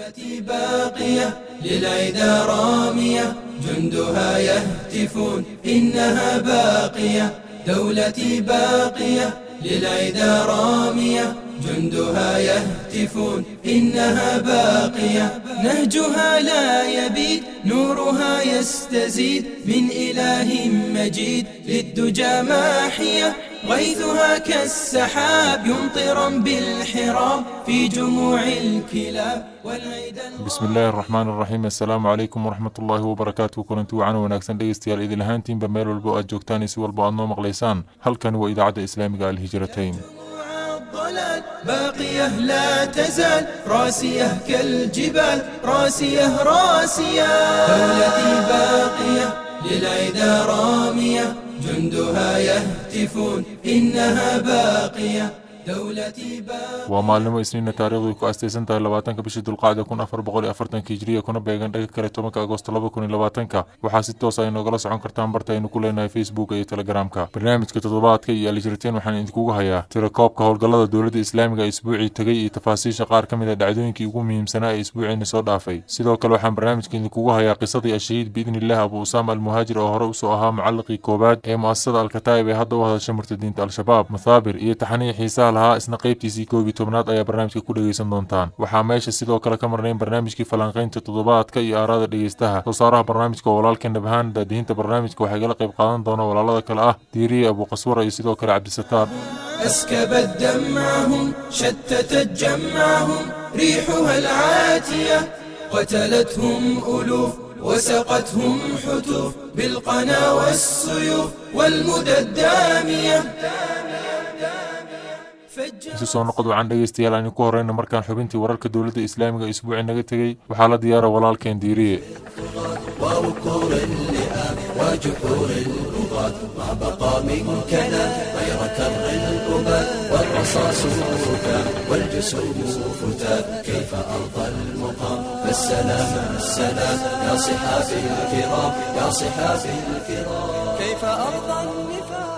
دولتي باقية للعدا رامية جندها يهتفون إنها باقية. دولتي باقية للعدا رامية جندها يهتفون إنها باقية. نهجها لا يبيد نورها يستزيد. من إله مجيد للدجى ماحية غيثها كالسحاب يمطر بالحراب في جموع الكلاب بسم الله الرحمن الرحيم. السلام عليكم ورحمة الله وبركاته. كون انتو عنو ونكسن دي استيال إذ الهانتين بميلو البؤة جوكتاني سوى البؤة النوم غليسان. هل كان وإذا عد إسلامي قال الهجرتين باقية لا تزال. راسية كالجبال راسية راسية التي باقية للعدا رامية جندها يهتفون إنها باقية. Waa maalnimo isniinna taariikhdu ku astaysan tahay labaatanka bishii dulqacda kun afar boqol iyo afartanka hijriya kuna beegan dhaga kale tobanka agosto laba kun iyo labaatanka. Waxaa si toos ay noogala socon kartaan barta aynu ku leenahay facebooka iyo telegramka. Barnaamijka toddobaadka iyo alijriteen waxaan idinkugu hayaa. Tirakoobka howlgallada dowladda islaamiga isbuucii tegay iyo tafaasiisha qaar ka mid a dhacdooyinkii ugu muhiimsanaa ee isbuuciina soo dhaafay. Sidoo kale waxaan barnaamijka idinkugu hayaa qisadii ashahiid biidnillaah abu usaama almuhaajir oo hore u soo ahaa mucalliqii koowaad ee mu'asasada alkataa'ib ee hadda u hadasha murtadiinta al-shabaab mathaabir iyo taxaniya xiisaha لها اسنا قيبتي سيكو بي تومنات ايا برنامج كي كودغي سندونتان وحا ميشا سيدو كلا كمرنين برنامج كي فلانقين تتضبات كي اي اراد الليستها تصارا برنامج كو ولالك النبهان دا دين تا برنامج كو حقل قيب قادان دونا ولالا كلا. آه ديري أبو قصور أي سيدو كلا عبد الستار. اسكب الدمعهم شتت الجمعهم ريحها العاتية. قتلتهم ألوف وسقتهم حتوف بالقنا والسيوف والمدى الدامية. ssoo noqod waxaan dhegaystayaal aan idinku horeyna markaan xubintii wararka dowladda islaamiga isbuuci naga tegey waxaa la diyaara walaalkeen diiriye كيف أرضى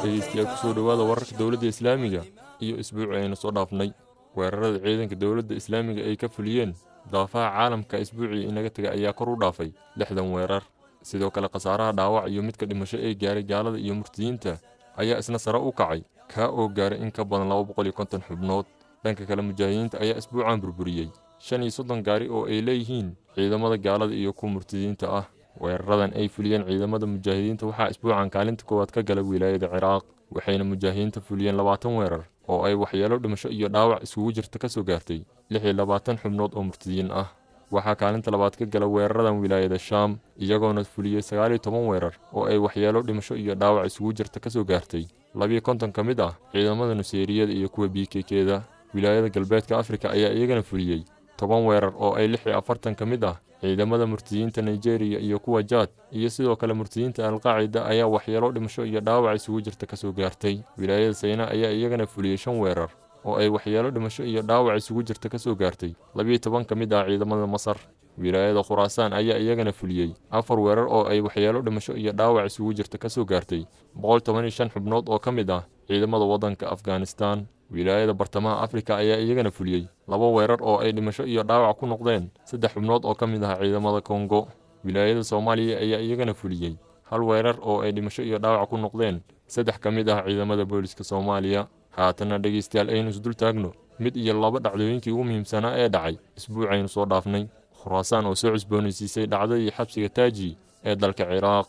dhegeystayaal ku soo dhowaada wararka dowladda islaamiga iyo isbuuci aynu soo dhaafnay. Weerarada ciidanka dowladda islaamiga ay ka fuliyeen daafaha caalamka isbuucii inaga tegay ayaa kor u dhaafay lixdan weerar. Sidoo kale khasaaraha dhaawac iyo midka dhimasho ee gaaray gaalada iyo murtiyiinta ayaa isna sare u kacay kaa oo gaaray in ka badan laba boqol iyo konton xubnood. Dhanka kale mujaahidiinta ayaa isbuucan burburiyey. Shan iyo soddon gaari oo ay leeyihiin ciidamada gaalada iyo kuwa murtidiinta ah weeraradan ay fuliyeen ciidamada mujaahidiinta. Waxaa isbuucan kaalinta koowaad ka gala wilaayada ciraaq waxayna mujaahidiinta fuliyeen labaatan weerar oo ay waxyeelo dhimasho iyo dhaawac isugu jirta ka soo gaartay lix iyo labaatan xubnood oo murtidiin ah. Waxaa kaalinta labaad ka gala weeraradan wilaayada shaam iyagoona fuliyey sagaal iyo toban weerar oo ay waxyeelo dhimasho iyo dhaawac isugu jirta ka soo gaartay. Labiyo konton ka mid ah ciidamada nuseeriyada iyo kuwa biikekeeda wilaayada galbeedka afrika ayaa iyagana fuliyey toban weerar oo ay lix iyo afartan ka mid ah ciidamada murtiyiinta nigeria iyo kuwa jaad iyo sidoo kale murtiyiinta alqaacida ayaa waxyeelo dhimasho iyo dhaawac isugu jirta ka soo gaartay. Wilaayada sayna ayaa iyagana fuliyey shan weerar oo ay waxyeelo dhimasho iyo dhaawac isugu jirta ka soo gaartay. Labiyo toban ka mid ah ciidamada masar wilaayada khuraasaan ayaa iyagana fuliyey. Afar weerar oo ay waxyeelo dhimasho iyo dhaawac isugu jirta ka soo gaartay. Boqol toban iyo shan xubnood oo ka mid ah ciidamada waddanka afghanistan wilaayada bartamaha afrika ayaa iyagana fuliyey. Laba weerar oo ay dhimasho iyo dhaawac ku noqdeen. Saddex xubnood oo ka mid ah ciidamada kongo wilaayada soomaaliya ayaa iyagana fuliyey. Hal weerar oo ay dhimasho iyo dhaawac ku noqdeen. Saddex ka mid ah ciidamada booliska soomaaliya. Haatana dhegeystayaal aynu isdul taagno. Mid iyo laba dhacdooyinkii ugu muhiimsanaa ee dhacay. Isbuucaynu soo dhaafnay. Khuraasaan oo soo cusboonaysiisay dhacdadii xabsiga taaji ee dalka ciraaq.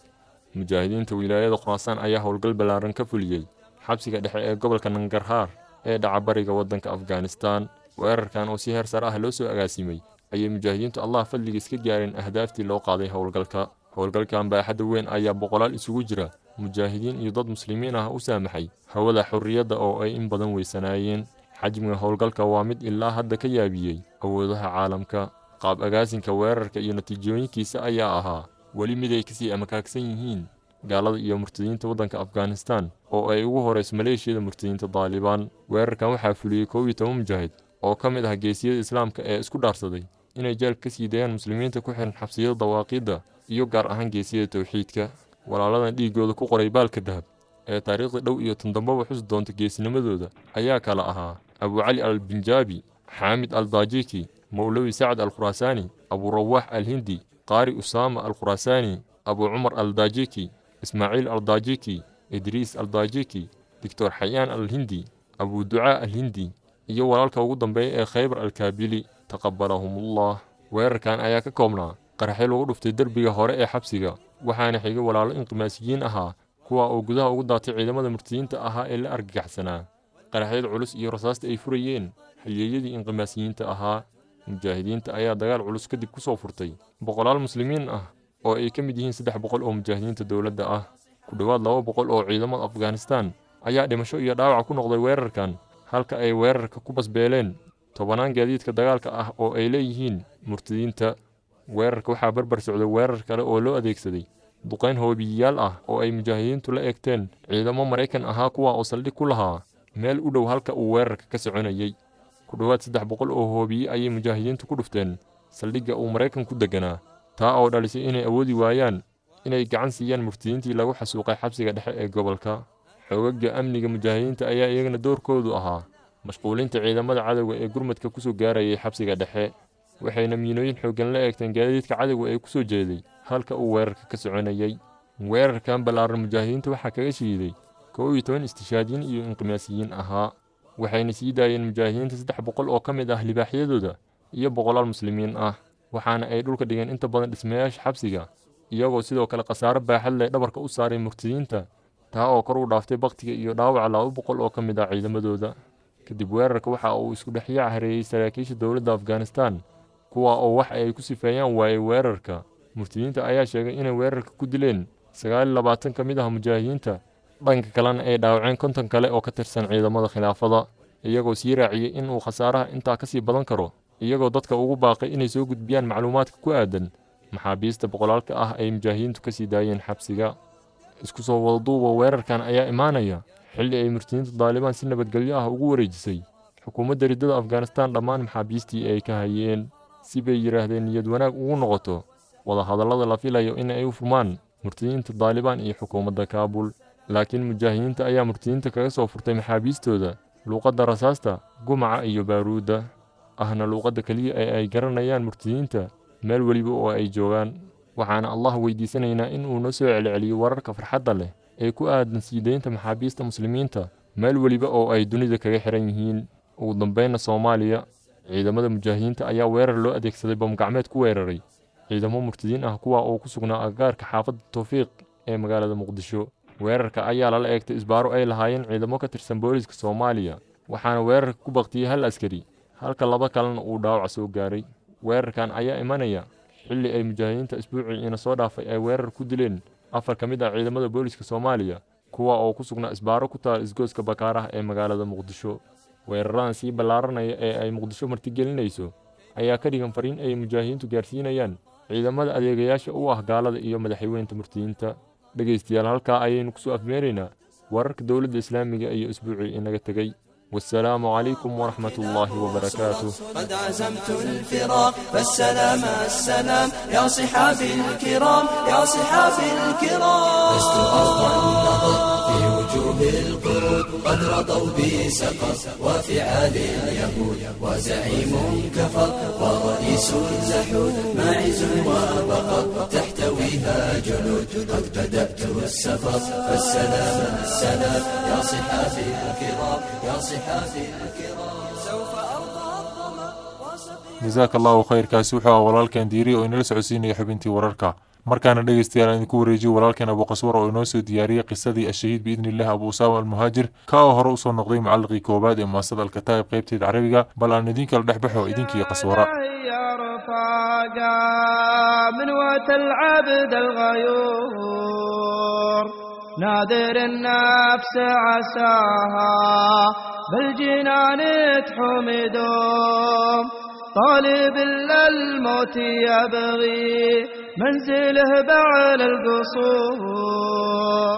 Mujaahidiinta wilaayada khuraasaan ayaa howlgal ballaaran ka fuliyey xabsiga dhexe ee gobolka nangarhaar ee dhaca bariga waddanka afghanistan. Weerarkan oo si heer sare ah loo soo agaasimay ayay mujaahidiintu allah fadligiis ka gaareen ahdaaftii loo qaaday howlgalka. Howlgalkan baaxadda weyn ayaa boqolaal isugu jira mujaahidiin iyo dad muslimiin ah u saamaxay hawada xorriyadda oo ay in badan weysanaayeen. Xajmiga howlgalka waa mid ilaa hadda ka yaabiyey awoodaha caalamka. Qaab agaasinka weerarka iyo natiijooyinkiisa ayaa ahaa weli mid ay ka sii amakaagsan yihiin gaalada iyo murtadiinta waddanka afghanistan oo ay ugu horayso maleeshiyada murtadiinta daalibaan weerarkan waxaa fuliyey koob iyo toban mujaahid oo ka mid ah geesiyada islaamka ee isku dhaarsaday inay jeel ka sii dayaan muslimiinta ku xihan xabsiyada dawaaqiidda iyo gaar ahaan geesiyada towxiidka walaaladan dhiigooda ku qoray baalka dahab ee taariikhda dhow iyo tandambaba xusi doonta geesinimadooda ayaa kala ahaa abu cali al binjaabi xaamid al daajiki mowlawi sacad alkhuraasaani abu rawaax alhindi qaari usaama alkhuraasaani abu cumar aldajiki ismaaciil aldajiki idriis aldajiki doctor xayaan alhindi abu ducaa alhindi iyo walaalka ugu dambeeya ee khaybar alkaabili taqabalahumullah weerarkan ayaa ka koobnaa qaraxyo lagu dhuftay derbiga hore ee xabsiga waxaana xigay walaalo inqimaasiyiin ahaa kuwa oo gudaha ugu daatay ciidamada murtadiinta ahaa ee la argagaxsanaa. Qaraxyada culus iyo rasaasta ay furayeen halyeeyadii inqimaasiyiinta ahaa mujaahidiinta ayaa dagaal culus kadib ku soo furtay. Boqolaal muslimiin ah oo ay ka mid yihiin saddex boqol oo mujaahidiinta dowladda ah. Ku dhowaad laba boqol oo ciidamada afghanistan. Ayaa dhimasho iyo dhaawac ku noqday weerarkan halka ay weerarka ku basbeeleen tobanaan gaadiidka dagaalka ah oo ay leeyihiin murtadiinta. Weerarka waxaa barbar socday weerar kale oo loo adeegsaday duqayn hoobiyayaal ah oo ay mujaahidiintu la eegteen ciidamo maraykan ahaa kuwa oo saldhig ku lahaa meel u dhow halka uu weerarka ka soconayey ku dhowaad saddex boqol oo hoobiye ayay mujaahidiintu ku dhufteen saldhigga uu maraykan ku deganaa taa oo dhalisay inay awoodi waayaan inay gacan siiyaan murtadiintii lagu xasuuqay xabsiga dhexe ee gobolka. Xoogagga amniga mujaahidiinta ayaa iyagana doorkoodu ahaa mashquulinta ciidamada cadowga ee gurmadka ku soo gaarayay xabsiga dhexe. Waxayna miinooyin xooggan la eegteen gaadiidka cadowga ee ku soo jeeday halka uu weerarka ka soconayey weerarkan ballaaran mujaahidiinta waxaa kaga shiiday kow iyo toban istishaadiyiin iyo inqimaasiyiin ahaa. Waxayna sii daayeen mujaahidiinta saddex boqol oo ka mid ah libaaxyadooda iyo boqolaal muslimiin ah waxaana ay dhulka dhigeen inta badan dhismayaasha xabsiga iyagoo sidoo kale khasaaro baaxad leh dhabarka u saaray murtadiinta taa oo kor u dhaaftay bakhtiga iyo dhaawaca laba boqol oo ka mid ah ciidamadooda. Kadib weerarka waxa uu isku dhexyaac hareeyey saraakiisha dowladda afghanistan kuwa oo wax ay ku sifeeyaan waayey weerarka. Murtadiinta ayaa sheegay inay weerarka ku dileen sagaal iyo labaatan ka mid ah mujaahidiinta dhanka kalena ay dhaawaceen konton kale oo ka tirsan ciidamada khilaafada iyagoo sii raaciyey in uu khasaaraha intaa ka sii badan karo iyagoo dadka ugu baaqay inay soo gudbiyaan macluumaadka ku aadan. Maxaabiista boqolaalka ah ay mujaahidiintu ka sii daayeen xabsiga. Isku soo wadaduuba weerarkan ayaa imaanaya. Xilli ay murtadiinta daalibaan si nabadgelyo ah ugu wareejisay. Xukuumadda riddada afghanistan dhammaan maxaabiistii ay ka hayeen. Si bay yidhaahdeen niyad wanaag ugu noqoto. Wadahadallada la filayo in ay u furmaan. Murtadiinta daalibaan iyo xukuumadda kaabul laakiin mujaahidiinta ayaa murtadiinta kaga soo furtay maxaabiistooda. Luuqadda rasaasta gumaca iyo baaruudda ahna luuqadda keliya ee ay garanayaan murtadiinta meel weliba oo ay joogaan. Waxaana allah weydiisanaynaa in uu noo soo celceliyo wararka farxadda leh ee ku aadan sii daynta maxaabiista muslimiinta meel weliba oo ay dunida kaga xiran yihiin. Ugu dambeynna soomaaliya ciidamada mujaahidiinta ayaa weerar loo adeegsaday bamgacmeed ku weeraray. Ciidamo murtadiin ah kuwa oo ku sugnaa agagaarka xaafadda towfiiq ee magaalada muqdisho. Weerarka ayaa lala eegtay isbaaro ay lahaayeen ciidamo ka tirsan booliska soomaaliya waxaana weerarka ku baktiyey hal askari halka laba kalena uu dhaawac soo gaaray weerarkan ayaa imanaya. Xilli ay mujaahidiinta isbuucii ina soo dhaafay ay weerar ku dileen. Afar ka mid ah ciidamada booliska soomaaliya kuwa oo ku sugnaa isbaaro ku taal isgooska bakaaraha ee magaalada muqdisho. Weeraradan sii ballaaranaya ee ay muqdisho martigelinayso ayaa ka dhigan fariin ay mujaahidiintu gaarsiinayaan. Ciidamada adeegayaasha u ah gaalada iyo madaxweynta murtiyiinta. Dhegaystayaal halkaa ayaynu ku soo afmeeraynaa wararka dowladda islaamiga iyo isbuucii inaga tegey والسلام عليكم ورحمة الله وبركاته. قد عزمت الفراق فالسلام السلام. يا صحابي الكرام يا صحابي الكرام. لست أرضى النظر في وجوه القرود قد رضوا بسقط وفعال اليهود وزعيم كفر ورئيس زحود ماعز وبقر تحتويها جلود قد بدأت السفر. فالسلام السلام يا صحافي الكرام يا صحافي الكرام. سوف أرضى الظما جزاك الله خير كاسوحة ورالكان أنديري وإن لسعسيني يا حبنتي ورالكا markaana dhegeystayaal aan idinku wareejiyo walaalkan abuqaswar oo inoo soo diyaariyey qisadii ashahiid biidni illah abu usaama almuhaajir ka oo hore usoo noqday mucalliqii koowaad ee muasada alkataa'ib qaybteeda carabiga bal aan idinkala dhex baxo idinkii qaswara رفاقا من وقت العبد الغيور ناذر النفس عساها بالجنان تحمدهم طالب الموت يبغي منزله بعل القصور.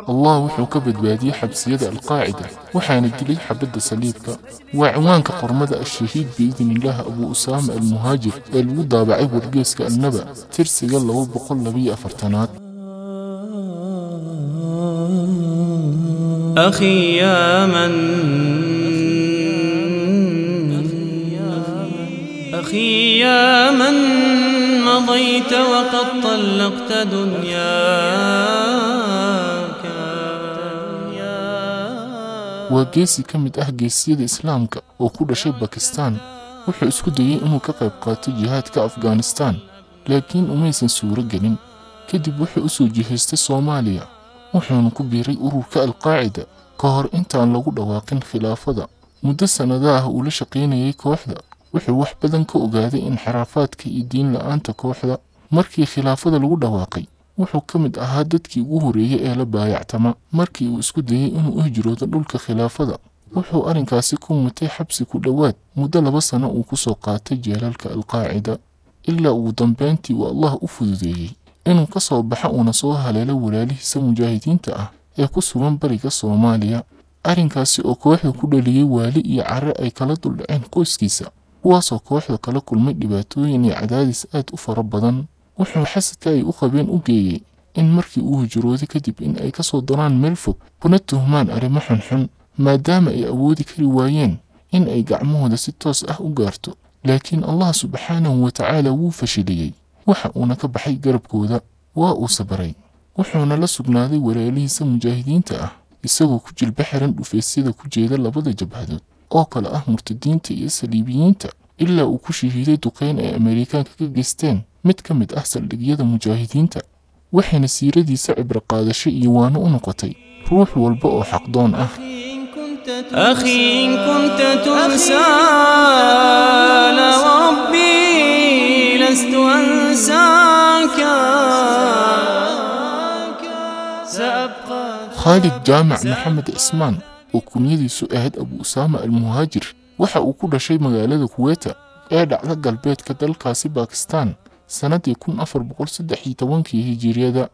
الله وحوك بدبادي حبس يد القاعدة. وحان الدلي حبد سليبك وعوانك قرمد الشهيد بإذن الله أبو أسامة المهاجر. الوضع بعيب القيس كالنبأ ترسي الله وبقل لبي أفرتنات. أخي يا من أخي يا من مضيت وقد طلقت دنياك waa geesi ka mid ah geesiyada islaamka oo ku dhashay bakistaan wuxuu isku dayey inuu ka qayb qaato jihaadka afghanistaan laakiin umaysan suuro gelin kadib wuxuu u soo jihaystay soomaaliya wuxuuna ku biiray ururka alqaacida ka hor intaan lagu dhawaaqin khilaafada muddo sannada ah uu la shaqaynayay kooxda wuxuu wax badan ka ogaaday inxiraafaadka iyo diin la'aanta kooxda markii khilaafada lagu dhawaaqay wuxuu ka mid ahaa dadkii ugu horreeyey ee la baayactama. Markii uu isku dayey inuu u hijroodo dhulka khilaafada wuxuu arrinkaasi ku mutay xabsi ku dhowaad muddo laba sano uu ku soo qaatay jeelalka alqaacida. Ilaa ugu dambayntii uu allah u fududeeyey inuu ka soo baxo uuna soo haleelo walaalihiisa mujaahidiinta ah ee ku sugan bariga soomaaliya. Arrinkaasi oo kooxda ku dhaliyey waali iyo care ay kala duldhaceen qoyskiisa kuwaasoo kooxda kala kulmay dhibaatooyin iyo cadaadis aad u fara badan. Wuxuu xasadka ay u qabeen u geeyey in markii uu hijrooday kadib in ay ka soo daraan meel fog kuna tuhmaan arrimo xunxun maadaama ay awoodi kari waayeen in ay gacmahooda si toos ah u gaarto. Laakiin allah subxaanahu wa tacaala wuu fashiliyey waxa uuna ka baxay garabkooda waa uu sabray wuxuuna la sugnaaday walaalihiisa mujaahidiinta ah isagoo ku jilba xiran dhufaysyada ku jeeda labada jabhadood oo kale ah murtadiinta iyo saliibiyiinta ilaa uu ku shahiiday duqayn ay ameerikaanka ka geysteen mid ka mid ah saldhigyada mujaahidiinta waxayna siiradiisa cibro qaadasho iyo waano u noqotay ruux walba oo xaqdoon ah أخي إن كنت تنسى وربي لست أنساك سأبقى khaalid jaamac maxamed cismaan oo kunyadiisu ahayd abu usaama almuhaajir waxa uu ku dhashay magaalada kuweeta ee dhacda galbeedka dalkaasi bakistaan sannaddii kun afar boqol saddex iyo tobankii hijiriyada.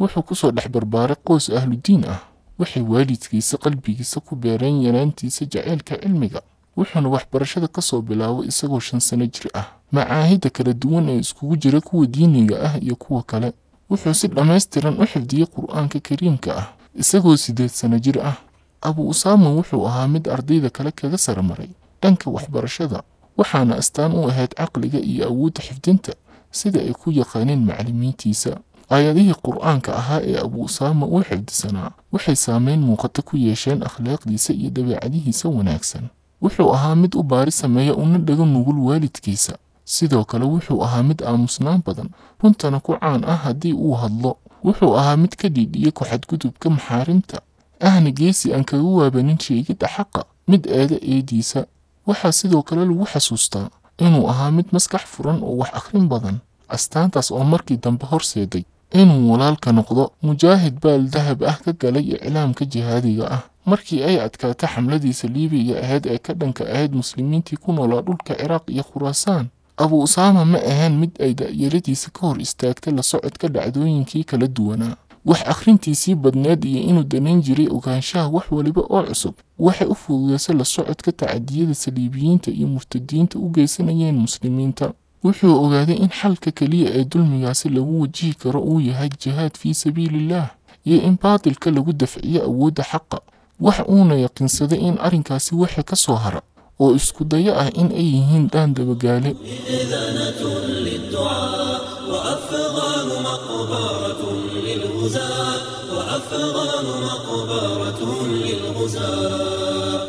Wuxuu ku soo dhex barbaaray qoys ahludiin ah waxay waalidkiisa qalbigiisa ku beereen yaraantiisa jaceylka cilmiga wuxuuna waxbarashada ka soo bilaabay isagoo shan sano jir ah. Macaahidda kala duwan ee iskugu jira kuwa diiniga ah iyo kuwa kale wuxuu si dhammaystiran u xifdiyey qur'aanka kariimka ah isagoo siddeed sano jir ah abu usaama wuxuu ahaa mid ardayda kale kaga sarmaray dhanka waxbarashada waxaana astaan u ahayd caqliga iyo awoodda xifdinta sida ay ku yaqaaneen macallimiintiisa aayadihii qur'aanka ahaa ee abu usaama uu xifdisanaa waxay saameyn muuqata ku yeesheen akhlaaqdiisa iyo dabeecadihiisa wanaagsan. Wuxuu ahaa mid u baari sameeya una dhago nugul waalidkiisa sidoo kale wuxuu ahaa mid aamusnaan badan runtana ku caan ah haddii uu hadlo. Wuxuu ahaa mid ka dhiidhiya ku-xadgudubka maxaarimta ahna geesi aan kaga waabanin sheegidda xaqa mid eeda eediisa. Waxaa sidoo kale lagu xasuustaa inuu ahaa mid maskax furan oo wax akhrin badan. Astaantaas oo markii dambe horseeday inuu walaalka noqdo mujaahid baal dahab ah ka galay iclaamka jihaadiga ah. Markii ay adkaata xamladiisa liibiga ahayd ee ka dhanka ahayd muslimiintii ku noolaa dhulka ciraaq iyo khuraasaan abu usaama ma ahaan mid ay da'yaradiisa ka hor istaagtay la socodka dhacdooyinkii kala duwanaa wax akhrintiisii badneed iyo inuu danayn jiray ogaanshaha wax waliba oo cusub. Waxay u fududaysay la socodka tacadiyada saliibiyiinta iyo murtadiinta u geysanayeen muslimiinta. Wuxuu ogaaday in xalka keliya ee dulmigaasi lagu wajihi karo uu yahay jihaad fii sabiilillaah iyo in baatilka lagu dafciyo awoodda xaqa. Wax uuna yaqiinsaday in arrinkaasi waxa ka soo hara oo isku dayo ah in ay yihiin dhaan dabagaale إذانة للدعاء وأفغان مقبرة للغزاة وأفغان مقبرة للغزاة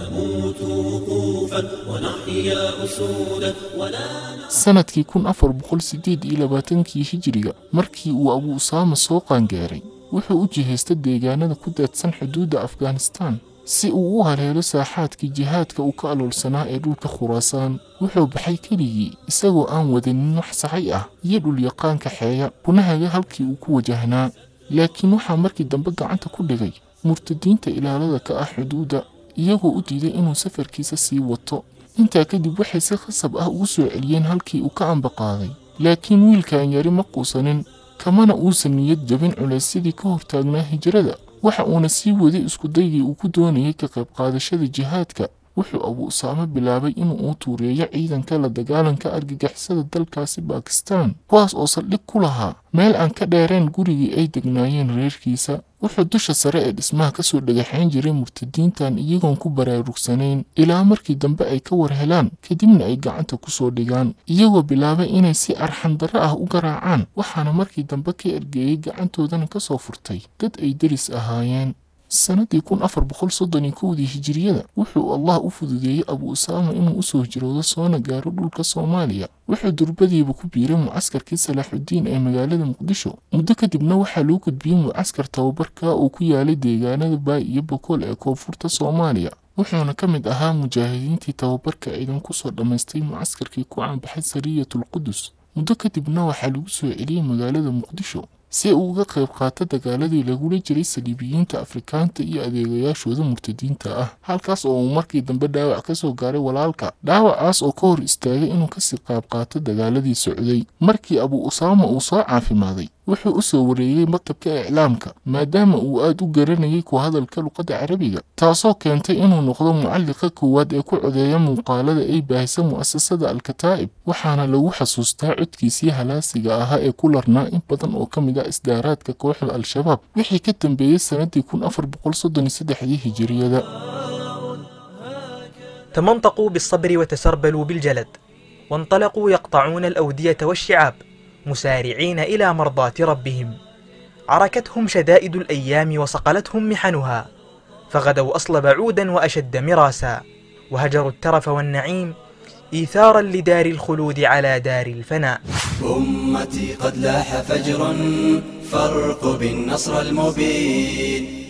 نموت وقوفا ونحيا أسودا ولا sanadkii kun afar boqol sideed iyo labaatankii hijiriga markii uu abu usaama soo qaangaaray wuxuu u jihaystay deegaanada ku daadsan xuduudda afghanistaan si uu u haleelo saaxaadkii jihaadka uu ka aloolsanaa ee dhulka khuraasaan wuxuu baxay keligii isagoo aan wadanin wax saxay ah iyo dhulyaqaan kaxeeya gunahaga halkii uu ku wajahnaa laakiin waxaa markii dambe gacanta ku dhigay murtadiinta ilaalada ka ah xuduudda iyagoo u diiday inuu safarkiisa sii wato. Intaa kadib waxay si khasab ah ugu soo celiyeen halkii uu ka ambaqaaday. Laakiin wiilkan yari ma quusanin kamana uusan niyad jabin culaysyadii ka hortaagnaa hijrada waxa uuna sii waday iskudaygii uu ku doonayay ka qayb qaadashada jihaadka wuxuu abu usaame bilaabay inuu u tuureeyo ciidanka la dagaalanka argagixisada dalkaasi bakistan kuwaas oo saldhig ku lahaa meel aan ka dheereen gurigii ay degnaayeen reerkiisa wuxuu dusha sare ee dhismaha ka soo dhagaxayn jiray murtadiintan iyagoon ku baraarugsanayn ilaa markii dambe ay ka war helaan kadibna ay gacanta ku soo dhigaan iyagoo bilaabay inay si arxandarro ah u garaacaan waxaana markii dambe ka ergeeyey gacantoodana ka soo furtay. Dad ay deris ahaayeen sanadii kun afar boqol soddon iyo kowdii hijiriyada wuxuu allah u fududeeyey abu usaama inuu u soo hijroodo soona gaaro dhulka soomaaliya. Wuxuu durbadiiba ku biiray mucaskarkii salaaxudiin ee magaalada muqdisho. Muddo kadibna waxaa loo gudbiyey mucaskar tababarka uu ku yaalay deegaanada baay iyo bokool ee koonfurta soomaaliya. Wuxuuna ka mid ahaa mujaahidiintii tababarka ciidan ku soo dhammaystay mucaskarkii ku caanbaxay sariyatul qudus muddo kadibna waxaa lagu soo celiyey magaalada muqdisho si uu uga qayb qaato dagaaladii lagula jiray saliibiyiinta afrikaanta iyo adeegayaashooda murtadiinta ah halkaas oo uu markii dambe dhaawac ka soo gaaray walaalka. Dhaawacaas oo ka hor istaagay inuu ka sii qaab qaato dagaaladii socday markii abu usaama uu soo caafimaaday wuxuu u soo wareegay maktabka iclaamka maadaama uu aad u garanayay ku hadalka luqadda carabiga taasoo keentay inuu noqdo mucalliqa koowaad ee ku codeeya muuqaalada ay baahisa mu'asasada alkataa'ib waxaana lagu xasuustaa codkiisii halaasiga ahaa ee ku larnaa in badan oo ka mid ah isdaaraadka kooxda al-shabaab wixii ka dambeeyey sanadii kun afar boqol soddon iyo saddexdii hijiriyada تمنطقوا بالصبر وتسربلوا بالجلد وانطلقوا يقطعون الأودية والشعاب مسارعين إلى مرضاة ربهم. عركتهم شدائد الأيام وصقلتهم محنها فغدوا أصلب عودا وأشد مراسا وهجروا الترف والنعيم إيثارا لدار الخلود على دار الفناء. أمتي قد لاح فجر فارقب النصر المبين.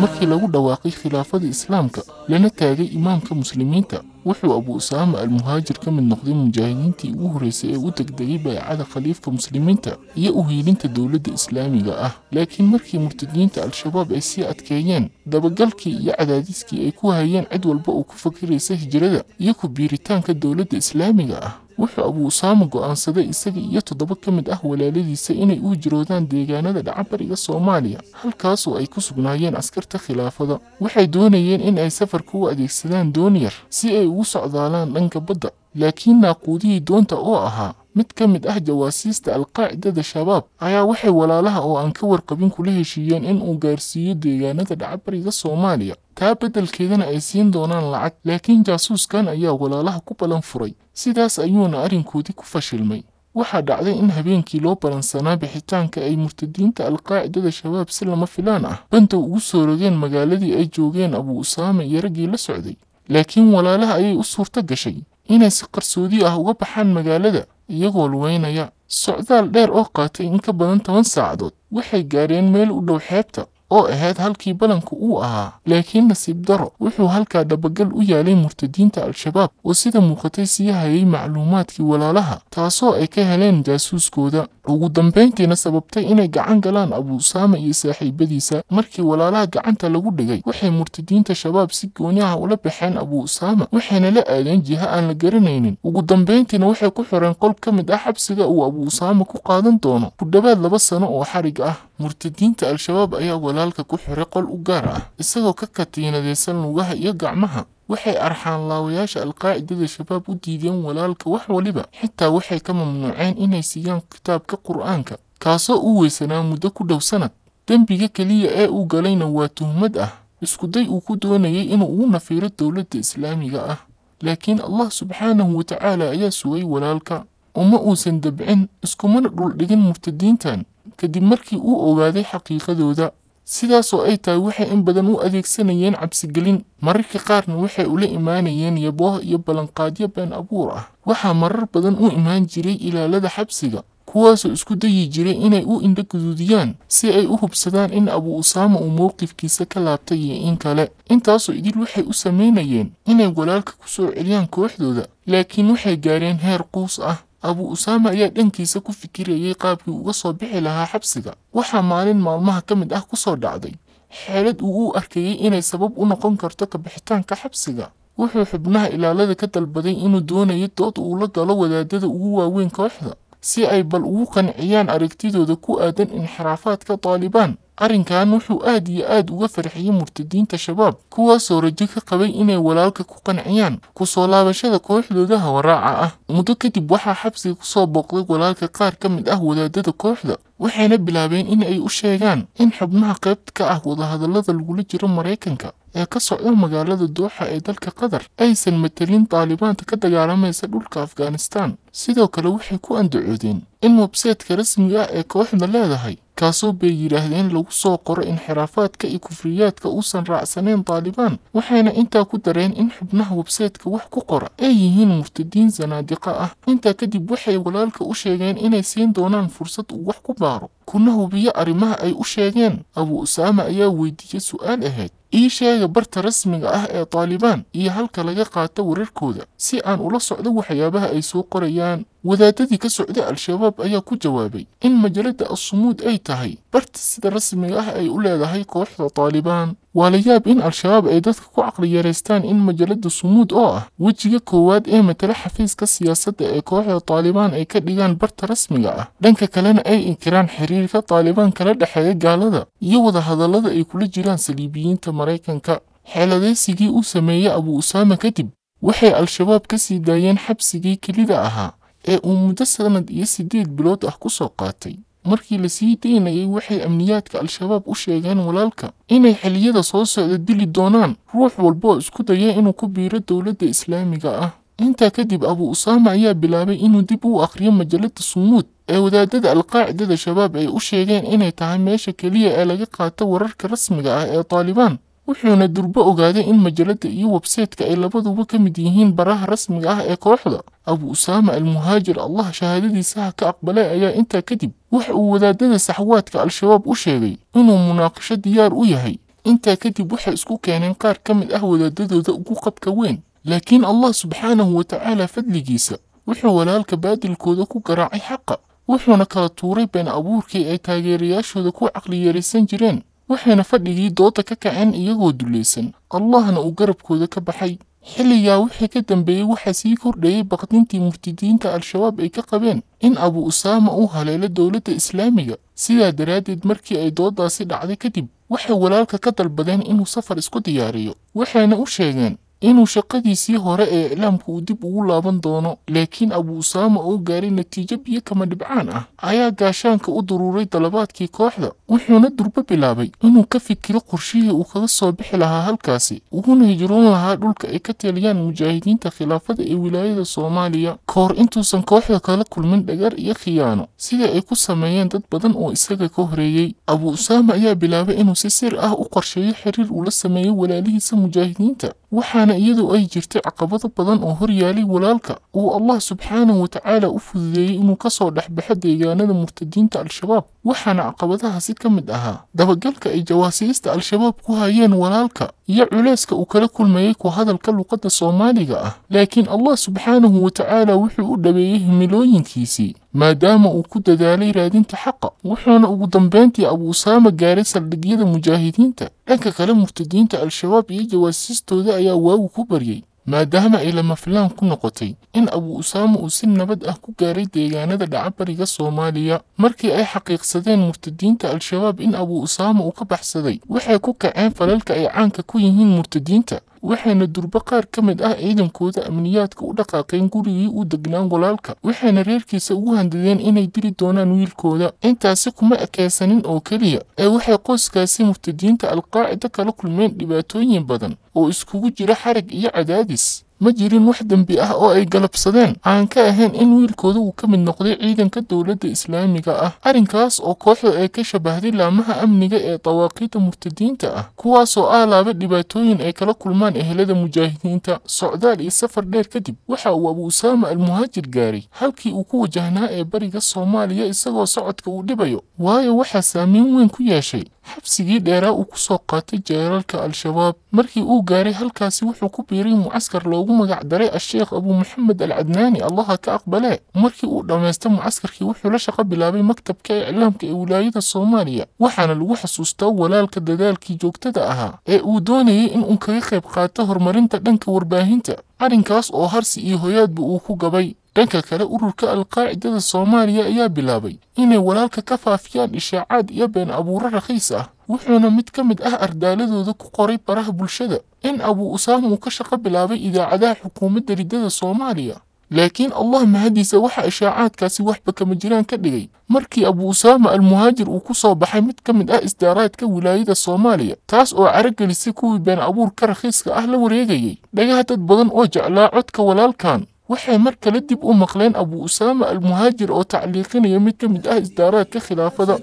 Markii lagu dhawaaqay khilaafada islaamka lana taagay imaamka muslimiinta wuxuu abu usaama almuhaajir ka mid noqday mujaahidiintii ugu horreysay ee u degdegay baycada khaliifka muslimiinta iyo u hiilinta dowladda islaamiga ah. Laakiin markii murtadiyiinta al-shabaab ay sii adkeeyeen dabagalkii iyo cadaadiskii ay ku hayeen cid walba oo ku fakiraysa hijrada iyo ku biiritaanka dowladda islaamiga ah wuxuu abu usaama go'aansaday isaga iyo toddoba ka mid ah walaaladiisa inay u hijroodaan deegaanada dhacabariga soomaaliya halkaasoo ay ku sugnaayeen askarta khilaafada. Waxay doonayeen in ay safarka u adeegsadaan doon yar si ay ugu socdaalaan dhanka badda laakiin naaquudihii doonta oo ahaa mid ka mid ah jawaasiista alqaacidada shabaab ayaa waxay walaalaha oo aan ka warqabin kula heshiiyeen in uu gaarsiiyo deegaanada dhacabariga soomaaliya. Taa beddelkeedana ay siin doonaan lacag laakiin jaasuuskan ayaa walaalaha ku ballan furay. Sidaas ayuuna arrinkoodii ku fashilmay. Waxaa dhacday in habeenkii loo ballansanaa bixitaanka ay murtadiinta alqaacidada shabaab si lama filaan ah. Bandow ugu soo rogeen magaaladii ay joogeen abu usaama iyo raggii la socday. Laakiin walaalaha ayay u suurto gashay inay si qarsoodi ah uga baxaan magaalada iyagoo lugeynaya socdaal dheer oo qaatay in ka badan toban saacadood. Waxay gaadheen meel u dhow xeebta oo ahayd halkii balanku uu ahaa. Laakiin nasiib daro wuxuu halkaa dhabagal u yaalay murtadiinta al-shabaab oo sida muuqatay sii hayay macluumaadkii walaalaha taasoo ay ka heleen jaasuuskooda ugu dambayntiina sababtay inay gacan galaan abu usaama iyo saaxiibadiisa. Markii walaalaha gacanta lagu dhigay waxay murtadiinta shabaab si gooni ah ula baxeen abu usaama waxayna la aadeen jiha aan la garanaynin. Ugu dambayntiina waxay ku xireen qol ka mid ah xabsiga uu abu usaama ku qaadan doono. Ku dhowaad laba sano oo xarig ah murtadiinta al-shabaab ayaa walaalka ku xiray qol u gaar ah isagoo ka katiinadaysan lugaha iyo gacmaha waxay arxaan laawayaasha alqaacidada shabaab u diideen walaalka wax waliba. Xitaa waxay ka mamnuuceen inay siiyaan kitaabka qur'aanka kaasoo u weysanaa muddo ku dhow sanad. Dembiga keliya ee uu galayna waa tuhmad ah. Iskuday uu ku doonayay inuu ugu nafiiro dowladda islaamiga ah. Laakiin allah subxaanahu watacaala ayaa sugay walaalka. Uma uusan dabcin iskumana dhuldhigin murtadiintan kadib markii uu ogaaday xaqiiqadooda sidaasoo ay tahay waxay in badan u adeegsanayeen cabsigelin. Mararka qaarna waxay ula imaanayeen yabooh iyo ballanqaadyo been abuur ah. Waxaa marar badan u imaan jiray ilaalada xabsiga kuwaasoo isku dayi jiray inay u indho guduudiyaan si ay u hubsadaan in abu usaama uu mowqifkiisa ka laabtay iyo in kale. Intaasoo idil waxay u samaynayeen inay walaalka ku soo celiyaan kooxdooda laakiin waxay gaareen heer quus ah abu usaama ayaa dhankiisa ku fikirayay qaabkii uga soo bixi lahaa xabsiga. Waxaa maalin maalmaha ka mid ah ku soo dhacday. Xeelad uu u arkayay inay sabab u noqon karto kabixitaanka xabsiga. Wuxuu xubnaha ilaalada ka dalbaday inuu doonayo dood uu la galo wadaadada ugu waaweyn kooxda si ay bal ugu qanciyaan aragtidooda ku aadan inxiraafaadka daalibaan arrinkan wuxuu aad iyo aad uga farxiyey murtadiinta shabaab kuwaasoo rajo ka qabay inay walaalka ku qanciyaan ku soo laabashada kooxdooda hawaraaca ah. Muddo kadib waxaa xabsiga ku soo booqday walaalka qaar ka mid ah wadaadada kooxda waxayna bilaabeen in ay u sheegaan in xubnaha qaybta ka ah wadahadallada lagula jiro maraykanka ee ka socda magaalada dooxa ee dalka qatar aysan matelin daalibaanta ka dagaalamaysa dhulka afghanistan. Sidoo kale waxay ku andacoodeen in websaytka rasmiga ah ee kooxda leedahay kaasoo bay yidhaahdeen lagu soo qoro inxiraafaadka iyo kufriyaadka uusan raacsanayn daalibaan waxayna intaa ku dareen in xubnaha websaytka wax ku qora ay yihiin murtadiin sanaadiqa ah. Intaa kadib waxay walaalka u sheegeen inay siin doonaan fursad uu wax ku baaro. Kuna hubiyo arrimaha ay u sheegeen. Abu usaama ayaa weydiiyey su'aal ahayd. Ii sheega barta rasmiga ah ee daalibaan iyo halka laga qaato wararkooda si aan ula socdo waxyaabaha ay soo qorayaan wadaadadii ka socday al-shabaab ayaa ku jawaabay in majalada assumuud ay tahay barta sida rasmiga ah ay u leedahay kooxda daalibaan waa la yaab in al-shabaab ay dadka ku caqli yareystaan in majalada sumuud oo ah wejiga koowaad ee matala xafiiska siyaasadda ee kooxda daalibaan ay ka dhigaan barta rasmiga ah. Dhanka kalena ay inkiraan xiriirka daalibaan kala dhexeeya gaalada iyo wadahadallada ay kula jiraan saliibiyiinta maraykanka. Xeeladaysigii uu sameeyey abu usaama kadib waxay al-shabaab ka sii daayeen xabsigii kelida ahaa ee uu muddo sanad iyo siddeed bilood ah ku soo qaatay. Markii la sii daynayay waxay amniyaadka al-shabaab u sheegeen walaalka inay xiliyada soo socda dili doonaan. Ruux walba oo isku daya inuu ku biiro dowladda islaamiga ah. Intaa kadib abu usaama ayaa bilaabay inuu dib u akhriyo majalada sumuud ee wadaadada alqaacidada shabaab ay u sheegeen inay tahay meesha keliya ee laga qaato wararka rasmiga ah ee daalibaan wuxuuna durbo ogaaday in majalada iyo websaytka ay labaduba ka mid yihiin baraha rasmiga ah ee kooxda. Abu usaama almuhaajir allah shahaadadiisa ha ka aqbalay ayaa intaa kadib waxa uu wadaadada saxwaadka al-shabaab u sheegay inuu munaaqasho diyaar u yahay. Intaa kadib waxay isku keeneen qaar ka mid ah wadaadadooda ugu qabka weyn. Laakiin allah subxaanahu wa tacaala fadligiisa wuxuu walaalka baadilkooda ku garaacay xaqa wuxuuna kala tuuray been abuurkii ay taageerayaashooda ku caqli yeeraysan jireen waxayna fadhigii dooda ka kaceen iyagoo dulaysan allahna uu garabkooda ka baxay. Xilligaa wixii ka dambeeyey waxaa sii kordhayay baqdintii murtadiinta al-shabaab ay ka qabeen in abu usaama uu haleelo dowladda islaamiga. Sidaa daraaddeed markii ay doodaasi dhacday kadib waxay walaalka ka dalbadeen inuu safar isku diyaariyo waxayna u sheegeen inuu shaqadiisii hore ee iclaamku uu dib ugu laaban doono laakiin abu usaama oo gaaray natiijo biyo kama dhibcaan ah ayaa gaashaanka u daruuray dalabaadkii kooxda wuxuuna durbo bilaabay inuu ka fikiro qorshihii uu kaga soo bixi lahaa halkaasi uguna hijroon lahaa dhulka ay ka taliyaan mujaahidiinta khilaafada ee wilaayada soomaaliya. Ka hor intuusan kooxda kala kulmin dhagar iyo khiyaano sida ay ku sameeyeen dad badan oo isaga ka horeeyey abu usaama ayaa bilaabay inuu si sir ah u qorsheeyo xiriir uu la sameeyo walaalihiisa mujaahidiinta waxaana iyadoo ay jirtay caqabado badan oo hor yaalay walaalka uu allah subxaanahu wa tacaala u fududeeyey inuu ka soo dhexbaxo deegaanada murtadiinta al-shabaab. Waxaana caqabadahaasi ka mid ahaa dabagalka ay jawaasiista al-shabaab ku hayeen walaalka iyo culayska uu kala kulmayey ku hadalka luqadda soomaaliga ah. Laakiin allah subxaanahu wa tacaala wuxuu u dhabeeyey himilooyinkiisii maadaama uu ku dadaalay raadinta xaqa wuxuuna ugu dambeyntii abu usaama gaaray saldhigyada mujaahidiinta. Dhanka kale murtadiinta al-shabaab iyo jawaasiistooda ayaa waagu ku baryey maadaama ay lama filaan ku noqotay in abu usaama uu si nabad ah ku gaaray deegaanada dhacabariga soomaaliya. Markii ay xaqiiqsadeen murtadiinta al-shabaab in abu usaama uu ka baxsaday waxay ku kaceen falalka ay caanka ku yihiin murtadiinta waxayna durbo qaar ka mid ah ciidankooda amniyaadka u dhaqaaqeen gurigii u degnaan walaalka waxayna reerkiisa ugu handadeen inay dili doonaan wiilkooda. Intaasi kuma ekeysanin oo keliya ee waxay qoyskaasi murtadiinta alqaacida kala kulmeen dhibaatooyin badan oo iskugu jira xarig iyo cadaadis ma jirin wax dembi ah oo ay galabsadeen. Aan ka ahayn in wiilkooda uu ka mid noqday ciidanka dowladda islaamiga ah arrinkaas oo kooxda ay ka shabahday laamaha amniga ee dawaaqiidda murtadiinta ah kuwaasoo aalaaba dhibaatooyin ay kala kulmaan ehelada mujaahidiinta socdaal iyo safar dheer kadib waxa uu abu usaama almuhaajir gaaray halkii uu ku wajahnaa ee bariga soomaaliya isagoo socodka uu dhibayo waayo waxaa saameyn weyn ku yeeshay xabsigii dheeraa uu ku soo qaatay jeeralka al-shabaab. Markii uu gaaray halkaasi wuxuu ku biiray mucaskar loogu magac daray a-sheekh abu maxamed al cadnaani allaha ka aqbalee markii uu dhammaystay mucaskarkii wuxuu la shaqo bilaabay maktabka iclaamka ee wilaayada soomaaliya waxaana lagu xasuustaa walaalka dadaalkii joogtada ahaa ee uu doonayay in uu kaga qayb qaato horumarinta dhanka warbaahinta. Arrinkaas oo harsi iyo hoyaadba uu ku gabay dhanka kale ururka alqaacidada soomaaliya ayaa bilaabay inay walaalka ka faafiyaan ishaacaad iyo been abuuro rakhiis ah wuxuuna mid ka mid ah ardaaladooda ku qoray baraha bulshada in abuu usaama uu ka shaqo bilaabay idaacadaha xukuumadda riddada soomaaliya laakiin allah mahadiisa waxaa ishaacaadkaasi waxba kama jiraan ka dhigay markii abuu usaama almuhaajir uu ku soo baxay mid ka mid ah isdaaraadka wilaayada soomaaliya taas oo caragelisay kuwii been abuurka rakhiiska ah la wareegayay dhagaha dad badan oo jeclaa codka walaalkan waxay mar kale dib u maqleen abuu usaama almuhaajir oo tacliiqinaya mid ka mid ah isdaaraadka khilaafada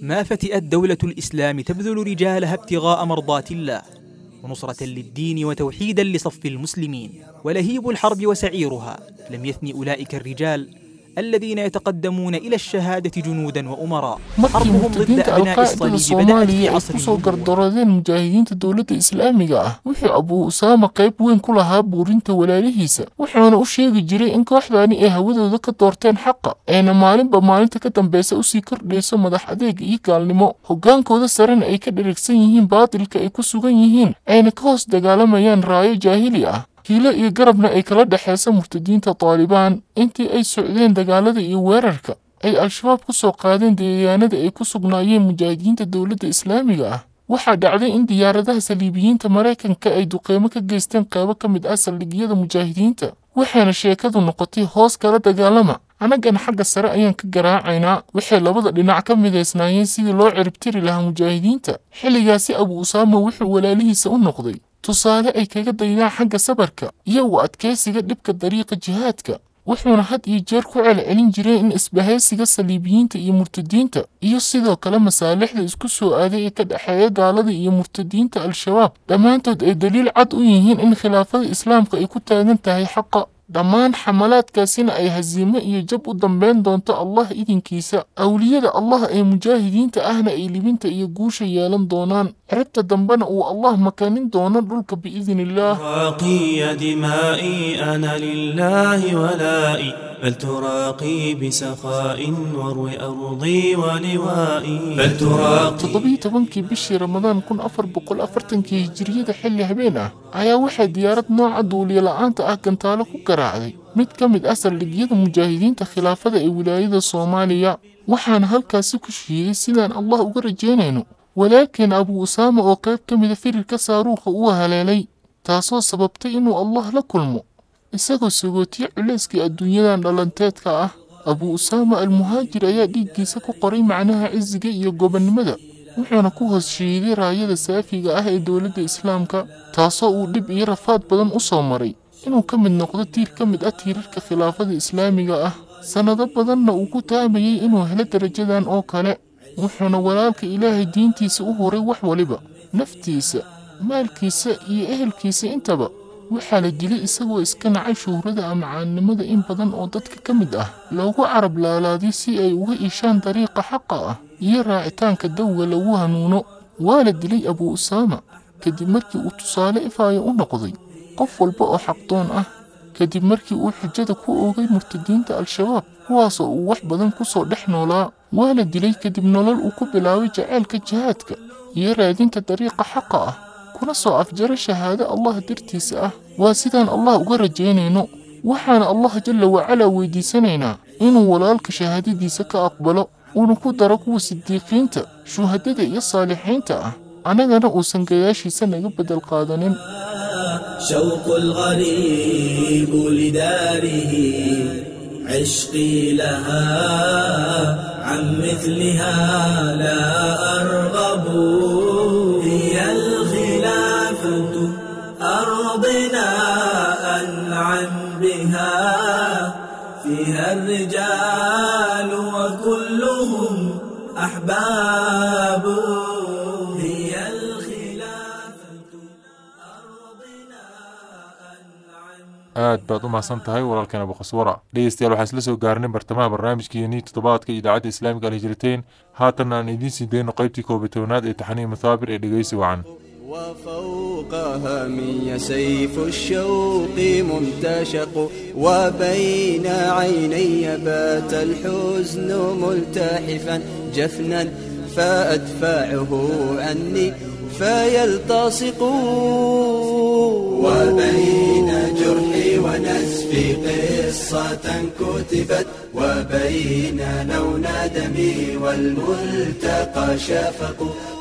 ما فتئت دولة الإسلام تبذل رجالها ابتغاء مرضات الله ونصرة للدين وتوحيدا لصف المسلمين ولهيب الحرب وسعيرها. لم يثني أولئك الرجال الذين يتقدمون إلى الشهادة جنودا وأمراء markii حربهم ضد murtadiinta أبناء alqaacidada الصليب بدأت في soomaaliya ay عصر ku soo النبوة. gardaroodeen mujaahidiinta dowladda islaamiga ah wuxuu abuu usaama qayb weyn ku lahaa buurinta walaalihiisa wuxuuna u sheegi jiray in kooxdaani ay hawadooda ka doorteen xaqa ayna maalinba maalinta ka dambeysa usii kordhayso madax adeeg iyo gaalnimo hoggaankooda sarena ay ka dherigsan yihiin baatilka ay ku sugan yihiin ayna ka hoos dagaalamayaan raayo jaahili ah hiilo iyo garabna ay kala dhexaysa murtadiinta taalibaan intii ay socdeen dagaalada iyo weerarka ay al-shabaab ku soo qaadeen deegaanada ay ku sugnaayeen mujaahidiinta dowladda islaamiga ah. Waxaa dhacday in diyaaradaha saliibiyiinta maraykanka ay duqeymo ka geysteen qaybo ka mid ah saldhigyada mujaahidiinta waxaana sheekadu noqotay hoos kala dagaalama. Annagana xagga sare ayaan ka garaacaynaa waxay labada dhinac ka midaysnaayeen sidii loo ciribtiri lahaa mujaahidiinta xilligaasi abuu usaama wuxuu walaalihiisa u noqday tusaale ay kaga daydaan xagga sabarka iyo u adkaysiga dhibka dariiqa jihaadka wuxuuna had iyo jeer ku celcelin jiray in isbahaysiga saliibiyiinta iyo murtadiinta iyo sidoo kale masaalixda isku soo aaday ee ka dhexeeya gaalada iyo murtadiinta al-shabaab. Dhammaantood ay daliil cad u yihiin in khilaafada islaamka ay ku taagan tahay xaqa دمان حملات كاسين أي هزيمة يجب دمان دونت الله إذن كيسا أولياء الله أي مجاهدين تأهنا أي لبنت أي قوشا يالن دونان حتى دمان أو الله مكانين دونان رلك بإذن الله راقي دمائي أنا لله ولائي بل تراقي بسخاء وروي أرضي ولوائي بل تراقي تضبي تبنكي بشي رمضان كن أفر بقول افر تنكي هجرية حلها هبينه أيا وحد يارد نوع دولي لا أنت آه كنتالك garaacday mid ka mid ah saldhigyada mujaahidiinta khilaafada ee wilaayada soomaaliya waxaana halkaasi ku shiiday sidaan allah uga rajaynayno. Walaalkeen abuu usaama oo qayb ka mida firirka saaruuqa uu haleelay taasoo sababtay inuu allah la kulmo. Isagoo sagootiye culayskii adduunyadan dhalanteedka ah abuu usaama almuhaajir ayaa dhiiggiisa ku qoray macnaha cisiga iyo gobonnimada wuxuuna ku hoos shiiday raayada saafiga ah ee dowladda islaamka taasoo uu dhib iyo rafaad badan u soo maray inuu ka mid noqdo tiir ka mid ah tiirarka khilaafada islaamiga ah. Sannado badanna uu ku taamayey inuu helo darajadan oo kale wuxuuna walaalka ilaahay diintiisa u huray wax waliba naftiisa maalkiisa iyo ehelkiisa intaba. Waxaa la dilay isagoo iska nacay shuhrada ama caannimada in badan oo dadka ka mid ah. Loogu carab laalaaday si ay uga iishaan dariiqa xaqa ah iyo raacitaanka dawga lagu hanuuno. Waa la dilay abuu usaama kadib markii uu tusaale ifaayo u noqday qof walba oo xaqdoon ah. Kadib markii uu xujada ku oogay murtadiinta al-shabaab kuwaasoo uu wax badan ku soo dhex noolaa waa la dilay kadib nolol uu ku bilaabay jaceylka jihaadka iyo raadinta dariiqa xaqa ah kuna soo afjara shahaado allah dartiisa ah. Waa sidaan allah uga rajaynayno waxaana allah jalla wacalaa weydiisanaynaa inuu walaalka shahaadadiisa ka aqbalo uuna ku daro kuwa sidiiqiinta shuhadada iyo saalixiinta ah annagana uusan gayaashiisa naga beddel qaadanin شوق الغريب لداره. عشقي لها عن مثلها لا أرغب. هي الخلافة أرضنا أنعم بها. فيها الرجال وكلهم أحباب. aad baad u mahadsan tahay walaalkeen abuqaswara dhegeystayaal waxaa isla soo gaarnay bartamaha barnaamijkeenii toddobaadka idaacadda islaamiga alhijrateyn haatanna aan idiin sii dayno qaybtii koob iyo tobanaad ee taxaniya mathaabir ee dhegeysi wacan وفوقها من سيف الشوق منتشق وبين عيني بات الحزن ملتحفا جفنا فأدفعه عني فيلتصق وبين جرحي ونسفي قصة كتبت وبين لون دمي والملتقى شفق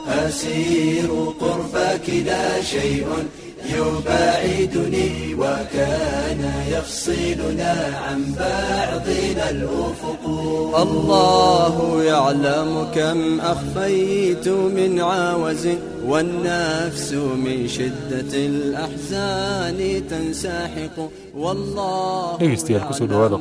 أسير قربك لا شيء. يباعدني وكان يفصلنا عن بعضنا الأفق. الله يعلم كم أخفيت من عاوز والنفس من شدة الأحزان تنساحق. والله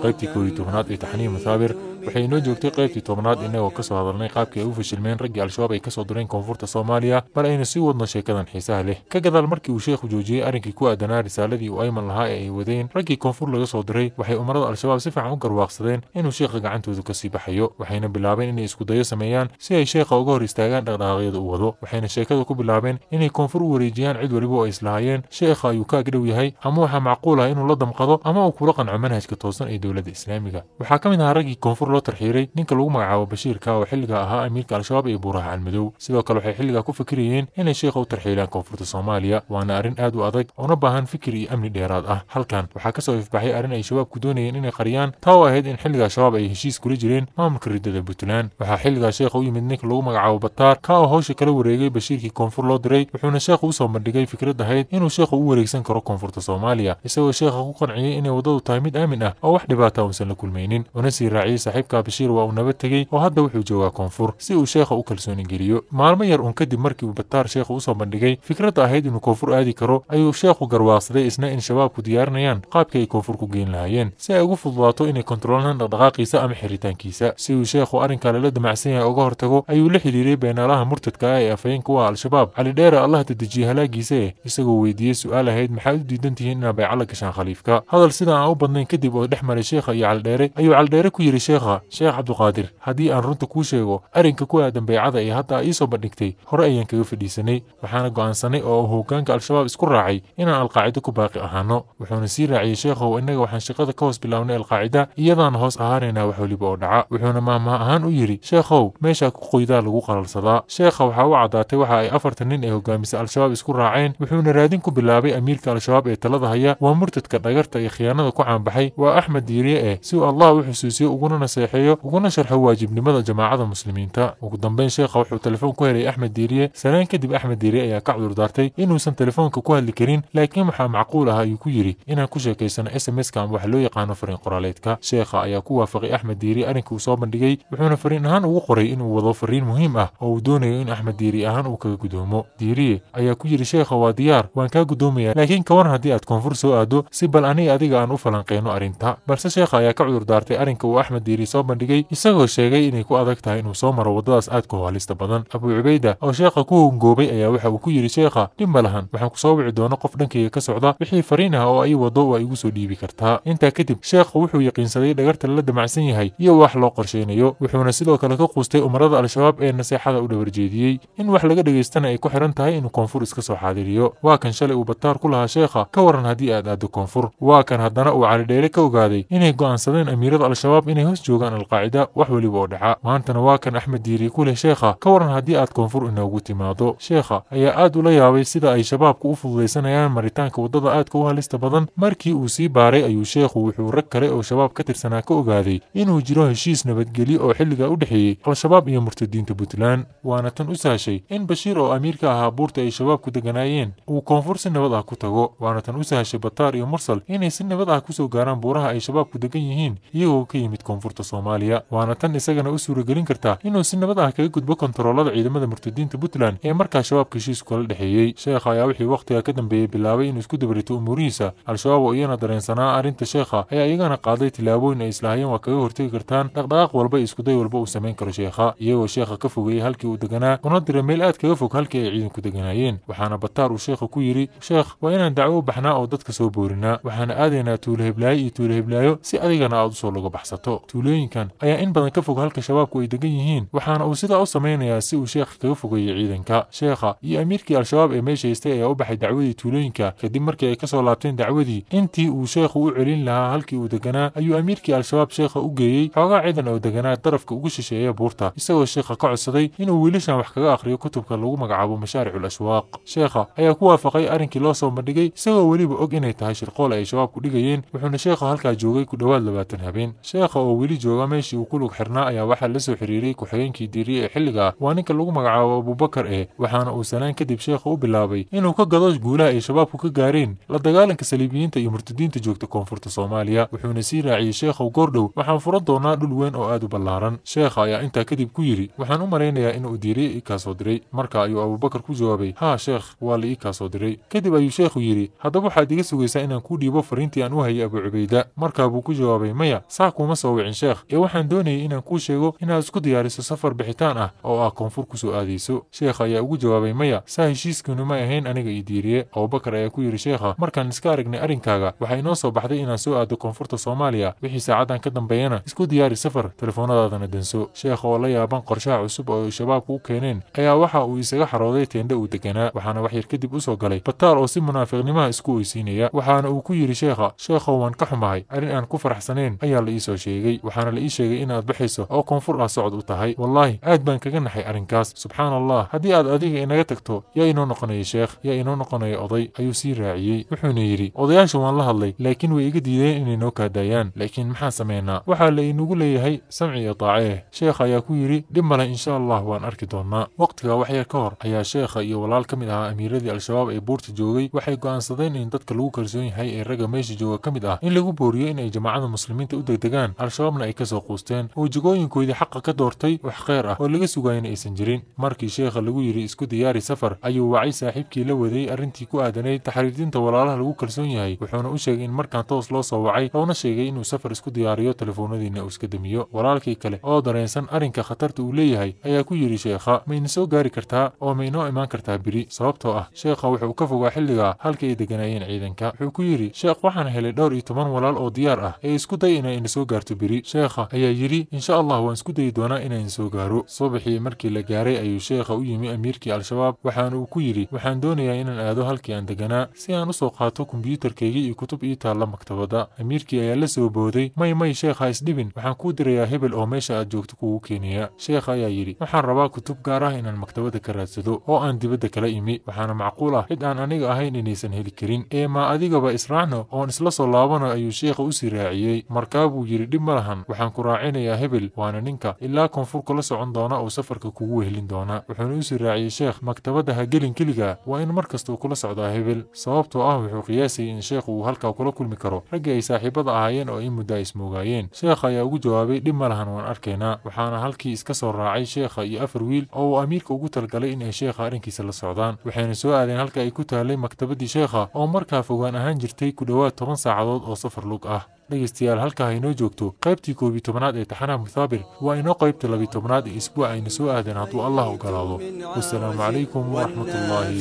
qaybtii koob iyo tobnaad ee taxniin mathaabir waxay inoo joogtay qaybtii tobnaad innagoo ka soo hadalnay qaabkii ay u fashilmeen raggii al-shabaab ay ka soo direen koonfurta soomaaliya bal aynu sii wadno sheekadan xiisaha leh. Ka gadaal markii uu sheekhu joojiyey arrinkii ku aadanaa risaaladii uu ayman lahaa ee ay wadeen raggii koonfur laga soo diray waxay umarada al-shabaab si fiican u garwaaqsadeen inuu sheekha gacantoodu ka sii baxayo waxayna bilaabeen inay iskudayo sameeyaan si ay sheekha uga hor istaagaan dhaqdhaqaaqyada uu wado. Waxayna sheekada ku bilaabeen inay koonfur u wareejiyaan cid weliba oo ay islahaayeen. Sheekha ayuu ka agdhow yahay ama waxaa macquul ah inuu la damqado ama uu kula qanco manhajka toosan ee dowladda islaamiga. Waxaa ka mid ahaa raggii koonfur loo tarxiiray ninka lagu magacaabo bashiirka oo xilliga ahaa amiirka al-shabaab ee buuraha calmadow sidoo kale waxay xilligaa ku fikirayeen inay sheekha u tarxiilaan koonfurta soomaaliya waana arrin aad u adag una baahan fikir iyo amni dheeraad ah. Halkan waxaa ka soo ifbaxay arrin ay shabaabku doonayeen inay qariyaan taa oo ahayd in xilligaa shabaab ay heshiis kula jireen maamulka riddada puntland. Waxaa xilligaa sheekha u yimid ninka lagu magacaabo bataar ka oo hawsha kala wareegay bashiirkii koonfur loo diray wuxuuna sheekhu u soo bandhigay fikrad ahayd inuu sheekhu u wareegsan karo koonfurta soomaaliya isagoo sheekha ku qanciyey inay waddadu tahay mid aamin ah oo wax dhibaata uusan la kulmaynin. Una sii raaciyey saaxiibka bashiir waa uu nabad tegey oo hadda wuxuu joogaa koonfur si uu sheekha u kalsooni geliyo maalmo yar uun kadib markii uu bataar sheekhu u soo bandhigay fikradda ahayd inuu koonfur aadi karo ayuu sheekhu garwaaqsaday isna in shabaabku diyaarinayaan qaabkii ay koonfur ku geen lahaayeen si ay ugu fududaato inay kontroolaan dhaqdhaqaaqiisa ama xiritaankiisa. Si uu sheekhu arrinka lala damacsan yahay uga hortago ayuu la xidhiiray beenaalaha murtadka ah ee afhayeenka u ah al-shabaab. Cali dheere allah dedejiye halaagiisa eh isagoo weydiiyey su'aal ahayd maxaad u diidan tihiin inaa bayca la gashaan khaliifka? Hadal sida aan u badnayn kadib oo dhex maray sheekha iyo caldheere ayuu caldheere ku yidhi sheekha sheekh cabduqaadir haddii aan runta kuu sheego arrinka ku aadan baycada ee hadda ii soo bandhigtay hore ayaan kaga fadhiisanay waxaana go'aansanay oo hoggaanka al-shabaab isku raacay inaan alqaacido ku baaqi ahaano. Wuxuuna sii raaciyey sheekhow innaga waxaan shaqada ka hoos bilownay alqaacida iyadaan hoos ahaanaynaa wax weliba oo dhaca. Wuxuuna maahmaah ahaan u yidhi sheekhow meeshaa ku qoydaa lagu qalalsadaa. Sheekha waxaa u caddaatay waxa ay afartan nin ee hogaamisa al-shabaab isku raaceen. Wuxuuna raadin ku bilaabay amiirka al-shabaab ee talada haya. Waa murtadka dhagarta iyo khiyaanada ku caanbaxay. Waa axmed diiriye eh si uu allah u xusuusiyo uguna naseexeeyo uguna sharxo waajibnimada jamaacada muslimiinta. Ugu dambeyn sheekha wuxuu telefoon ku helay axmed diiriye sanaan kadib axmed diiriye ayaa ka cudurdaartay inuusan telefoonka ku hadli karin laakiin waxaa macquul ah ayuu ku yidhi inaan ku sheekaysano s m s-ka ama wax loo yaqaano fariin qoraaleedka. Sheekha ayaa ku waafaqay axmed diiriye arrinka uu soo bandhigay wuxuuna fariin ahaan ugu qoray inuu wado fariin muhiim ah oo uu doonayo in axmed diiriye ahaan uu kaga gudoomo. Diiriye ayaa ku yidhi sheekha waa diyaar waan kaa gudoomaya laakiin ka waran haddii aad koonfur soo aado si bal aniga adiga aan u falanqeyno arrinta. Balse sheekha ayaa ka cudurdaartay arrinka uu axmed diiriye soo bandhigay isagoo sheegay inay ku adag tahay inuu soo maro waddadaas aadka u halista badan. Abuu cubayda oo sheekha ku hongoobay ayaa waxa uu ku yidhi sheekha dhib ma lahan. Ku soo wici doono qof dhankayga ka socda wixii fariin ah oo ay wado waa igu soo dhiibi kartaa intaa kadib sheekha wuxuu yaqiinsaday dhagarta lala damacsan yahay iyo wax loo qorsheynayo wuxuuna sidoo kale ka quustay umarada al-shabaab ee naseexada u dhawarjeediyey in wax laga dhegaystana ay ku xiran tahay inuu koonfur iska soo xaadiriyo. Waa kan shalay uu bataar ku lahaa sheekha ka waran haddii aad aaddo koonfur. Waa kan haddana uu calidheere ka ogaaday inay go'aansadeen amiirada al-shabaab inay hoos joogaan alqaacida wax weliba oo dhaca. Maantana waa kan axmed diiri ku leh sheekha. Ka waran haddii aad koonfur inoogu timaado sheekha ayaa aad ula yaabay sida ay shabaabku u fududaysanayaan maritaanka waddada aadka u halista badan. Markii uu sii baaray ayuu sheekhu wuxuu rag kale oo shabaab ka tirsanaa ka ogaaday inuu jiro heshiis nabadgelyo oo xilligaa u dhexeeyey al-shabaab iyo murtadiinta puntland. Waana tan u sahashay in bashiir oo amiirka ahaa buurta ay shabaabku deganaayeen uu koonfur si nabad ah ku tago. Waana tan u sahashay bataar iyo mursal inay si nabad ah ku soo gaaraan buuraha ay shabaabku degan yihiin iyagoo ka yimid koonfurta soomaaliya waana tan isagana u suuragelin kartaa inuu si nabad ah kaga gudbo kontaroolada ciidamada murtadiinta puntland ee markaa shabaabka heshiisku kala dhexeeyey. Sheekha ayaa wixii wakhtiga ka dambeeyey bilaabay inuu isku dabarito umuurihiisa. Al-shabaab oo iyana dareensanaa arrinta sheekha ayaa iyagana qaaday tilaabooyin ay islaahayeen waa kaga hortegi kartaan dhaqdhaqaaq walba iskuday walba uu samayn karo sheekha iyagoo sheekha ka fogeeyey halkii uu deganaa una diray meel aad kaga fog halkii ay ciidanku deganaayeen. Waxaana bataar uu sheekha ku yidhi sheekh waa inaan dacwo u baxnaa oo dadka soo boorinaa waxaana aadaynaa tuulo heblaayo iyo tuulo heblaayo si adigana aad u soo laga baxsato tuulooyinkan ayaa in badan ka fog halka shabaabku ay degan yihiin waxaana uu sidaa u samaynayaa si uu sheekha kaga fogeeyo ciidanka. Sheekha iyo amiirkii al-shabaab ee meesha haystay ayaa u baxay dacwadii tuulooyinka kadib markii ay ka soo laabteen dacwadii intii uu sheekhu u celin lahaa halkii uu deganaa ayuu amiirkii al-shabaab sheekha u geeyey xoogaa ciidan oo deganaa darafka ugu shisheeya buurta isagoo sheekha ka codsaday inuu wiilashan wax kaga akhriyo kutubka lagu magacaabo mashaaricul ashwaaq sheekha ayaa ku waafaqay arrinkii loo soo bandhigay isagoo weliba og inay tahay shirqool ay shabaabku dhigayeen wuxuuna sheekha halkaa joogay ku dhowaad labaatan habeen. Sheekha oo weli jooga meeshii uu ku lug xirnaa ayaa waxaa la soo xiriiray ku-xigeenkii diiriye ee xilliga waa ninka lagu magacaabo abubakar ee waxaana uu sanaan kadib sheekha u bilaabay inuu ka gado guulaha ay shabaabku ka gaareen la dagaalanka saliibiyiinta iyo murtadiinta joogta koonfurta soomaaliya wuxuuna sii raaciyey sheekhow goordhow waxaan furan doonaa dhul weyn oo aad u ballaaran. Sheekha ayaa intaa kadib ku yidhi waxaan u malaynayaa inuu diiriye ii kaa soo diray. Marka ayuu abubakar ku jawaabay haa sheekh waa la ii kaa soo diray. Kadib ayuu sheekhu yidhi haddaba waxaad iga sugaysaa inaan kuu dhiibo fariintii aan u hayay abu cubayda. Markaa buu ku jawaabay maya saa kuuma soo wicin sheekh ee waxaan doonayay inaan kuu sheego inaad isku diyaariso safar bixitaan ah oo ah koonfur ku soo aadayso. Sheekha ayaa ugu jawaabay maya saa heshiiskiinu ma ahayn aniga ii diiriye. Abubakar ayaa ku yidhi sheekha markaan iska aragnay arrinkaaga waxaa inoo soo baxday inaan soo aado koonfurta soomaaliya. Wixii saacadan ka dambeeyana isku diyaari safar telefoonadaadana danso. Sheekha oo la yaaban qorshaha cusub oo ay shabaabku u keeneen ayaa waxa uu isaga xarooday teendhe uu deganaa waxaana wax yar kadib u soo galay bataal oo si munaafiqnimaha isku oysiinaya waxaana uu ku yidhi sheekha sheekhow waan ka xumahay arrin aan ku faraxsanayn ayaa la ii soo sheegay waxaana la ii sheegay inaad baxayso oo koonfur ah socod u tahay. Wallaahi aad baan kaga naxay arrinkaas. Subxaan allah haddii aad adiga inaga tagto yaa inoo noqonaya sheekh yaa inoo noqonaya oday ayuu sii raaciyey. Wuxuuna yidhi odayaasha waan la hadlay laakiin way iga diideen inay noo kaadaayaan laakiin maxaan samaynaa waxaa la inugu leeyahay samci iyo daacee sheekha ayaa ku yidhi dhib male insha allah waan arki doonnaa. Waqtigaa wax yar ka hor ayaa sheekha iyo walaal ka mid ahaa amiiradii al-shabaab ee buurta joogay. Waxay go'aansadeen in dadka lagu kalsoon yahay ee ragga meesha jooga ka mid ah in lagu booriyo in ay jamaacada muslimiinta u degdegaan. Al-shabaabna ka soo quusteen. Oo jagooyinkoodii xaqa ka doortay wax kheyr ah oo laga sugayana aysan jirin. Markii sheekha lagu yidhi isku diyaari safar ayuu wacay saaxiibkii la waday arrintii ku aadanayd taxriirdinta walaalaha lagu kalsoon yahay. Wuxuuna u sheegay in markaan toos loo soo wacay loona sheegay inuu safar isku diyaariyo telefoonadiina uu iska demiyo walaalkii kale oo dareensan arrinka khatarta uu leeyahay ayaa ku yidhi sheekha ma ina soo gaari kartaa oo ma inoo imaan kartaa beri sababtoo ah sheekha wuxuu ka fogaa xilliga halka ay deganaayeen ciidanka. Wuxuu ku yidhi sheekh waxaan helay dhowr iyo toban walaal oo diyaar ah ee isku day inay ina soo gaarto beri sheekha ayaa yidhi insha allah waan isku dayi doonaa inaan soo gaaro. Subaxii markii la gaaray ayuu sheekha u yimi amiirkii al-shabaab. Waxaana uu ku yidhi waxaan doonayaa inaan aado halkii aan deganaa si aan u soo qaato kombiyuutarkaygii iyo kutub ii taalla maktabadda. Amiirkii ayaa la soo booday may may sheekha isdhibin. Waxaan kuu dirayaa hebel oo meesha aad joogto kugu keenaya sheekha ayaa yidhi waxaan rabaa kutub gaar ah inaan maktabadda ka raadsado oo aan dibadda kala imi. Waxaana macquul ah cid aan aniga ahayn inaysan heli karin. Ee ma adigaba israacno oon isla soo laabano ayuu sheekha u sii raaciyey. Markaa buu yidhi dhib ma lahan waxaan ku raacinayaa hebel waana ninka. Ilaa koonfur kula socon doona oo safarka kugu wehelin doona. Wuxuuna u sii raaciyey sheekh maktabadda ha gelin keliga. Waa in mar kasta uu kula socdaa hebel sababtoo ah wuxuu qiyaasayay in sheekhu uu halkaa kula kulmi karo. Raggii ay saaxiibada ahaayeen oo in muddo ay ismoogaayeen sheekha ayaa ugu jawaabay dhib ma lahan waan arkaynaa waxaana halkii iska soo raacay sheekha iyo afar wiil oo uu amiirka ugu talgalay in ay sheekha arrinkiisa la socdaan. Waxayna soo aadeen halka ay ku taallay maktabaddii sheekha oo markaa fogaan ahaan jirtay ku dhowaad toban saacadood oo safar lug ah dhegaystayaal halkaa haynoo joogto qaybtii koob iyo tobanaad ee taxanaha muthaabir waa inoo qaybta labiy tobnaad ee isbuuc ayna soo aadeen hadduu allah ogolaado wasalaamu calaykum waraxmat ullaahi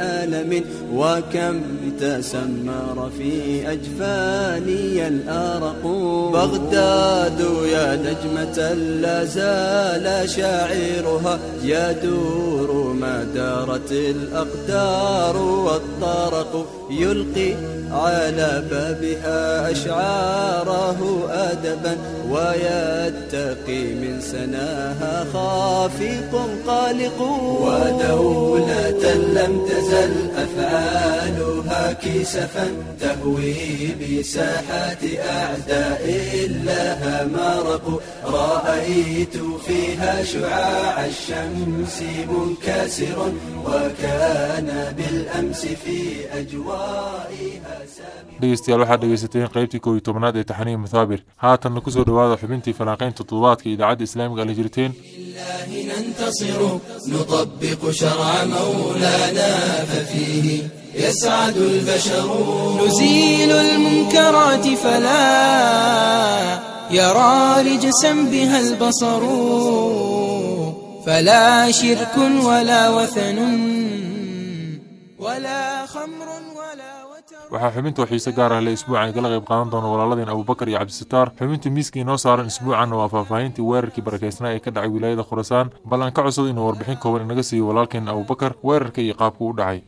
ألم وكم تسمر في أجفاني الأرق بغداد يا نجمة لا زال شاعرها يدور ما دارت الأقدار والطرق يلقي على بابها أشعاره أدبا ويتقي من سناها خافق قالق ودولة لم تزل أفعالها كسفا تهوي بساحات أعداء لها مرق رأيت فيها شعاع الشمس منكسر وكان بالأمس في أجوائها سامي دقيستيال واحد دقيستيين قيبتي كوي تمناد تحنين مثابر هاتا نكسر رواد حبنتي فلاقين تطولات كي إذا عاد إسلام قال هجرتين لله ننتصر نطبق شرع مولانا ففيه. يسعد البشر نزيل المنكرات فلا يرى رجسا بها البصر فلا شرك ولا وثن ولا خمر ولا waxaa xubinta xiise gaar ah le isbuucan kala qayb qaadan doona walaaladeen abubakar iyo cabdisitaar xubinta miiska inoo saaran isbuucanna waa faahfaahintii weerarkii barakeysnaa ee ka dhacay wilaayada khurasaan bal aan ka codsado inuu warbixin kooban inaga siiyo walaalkeen abubakar weerarka iyo qaabku u dhacay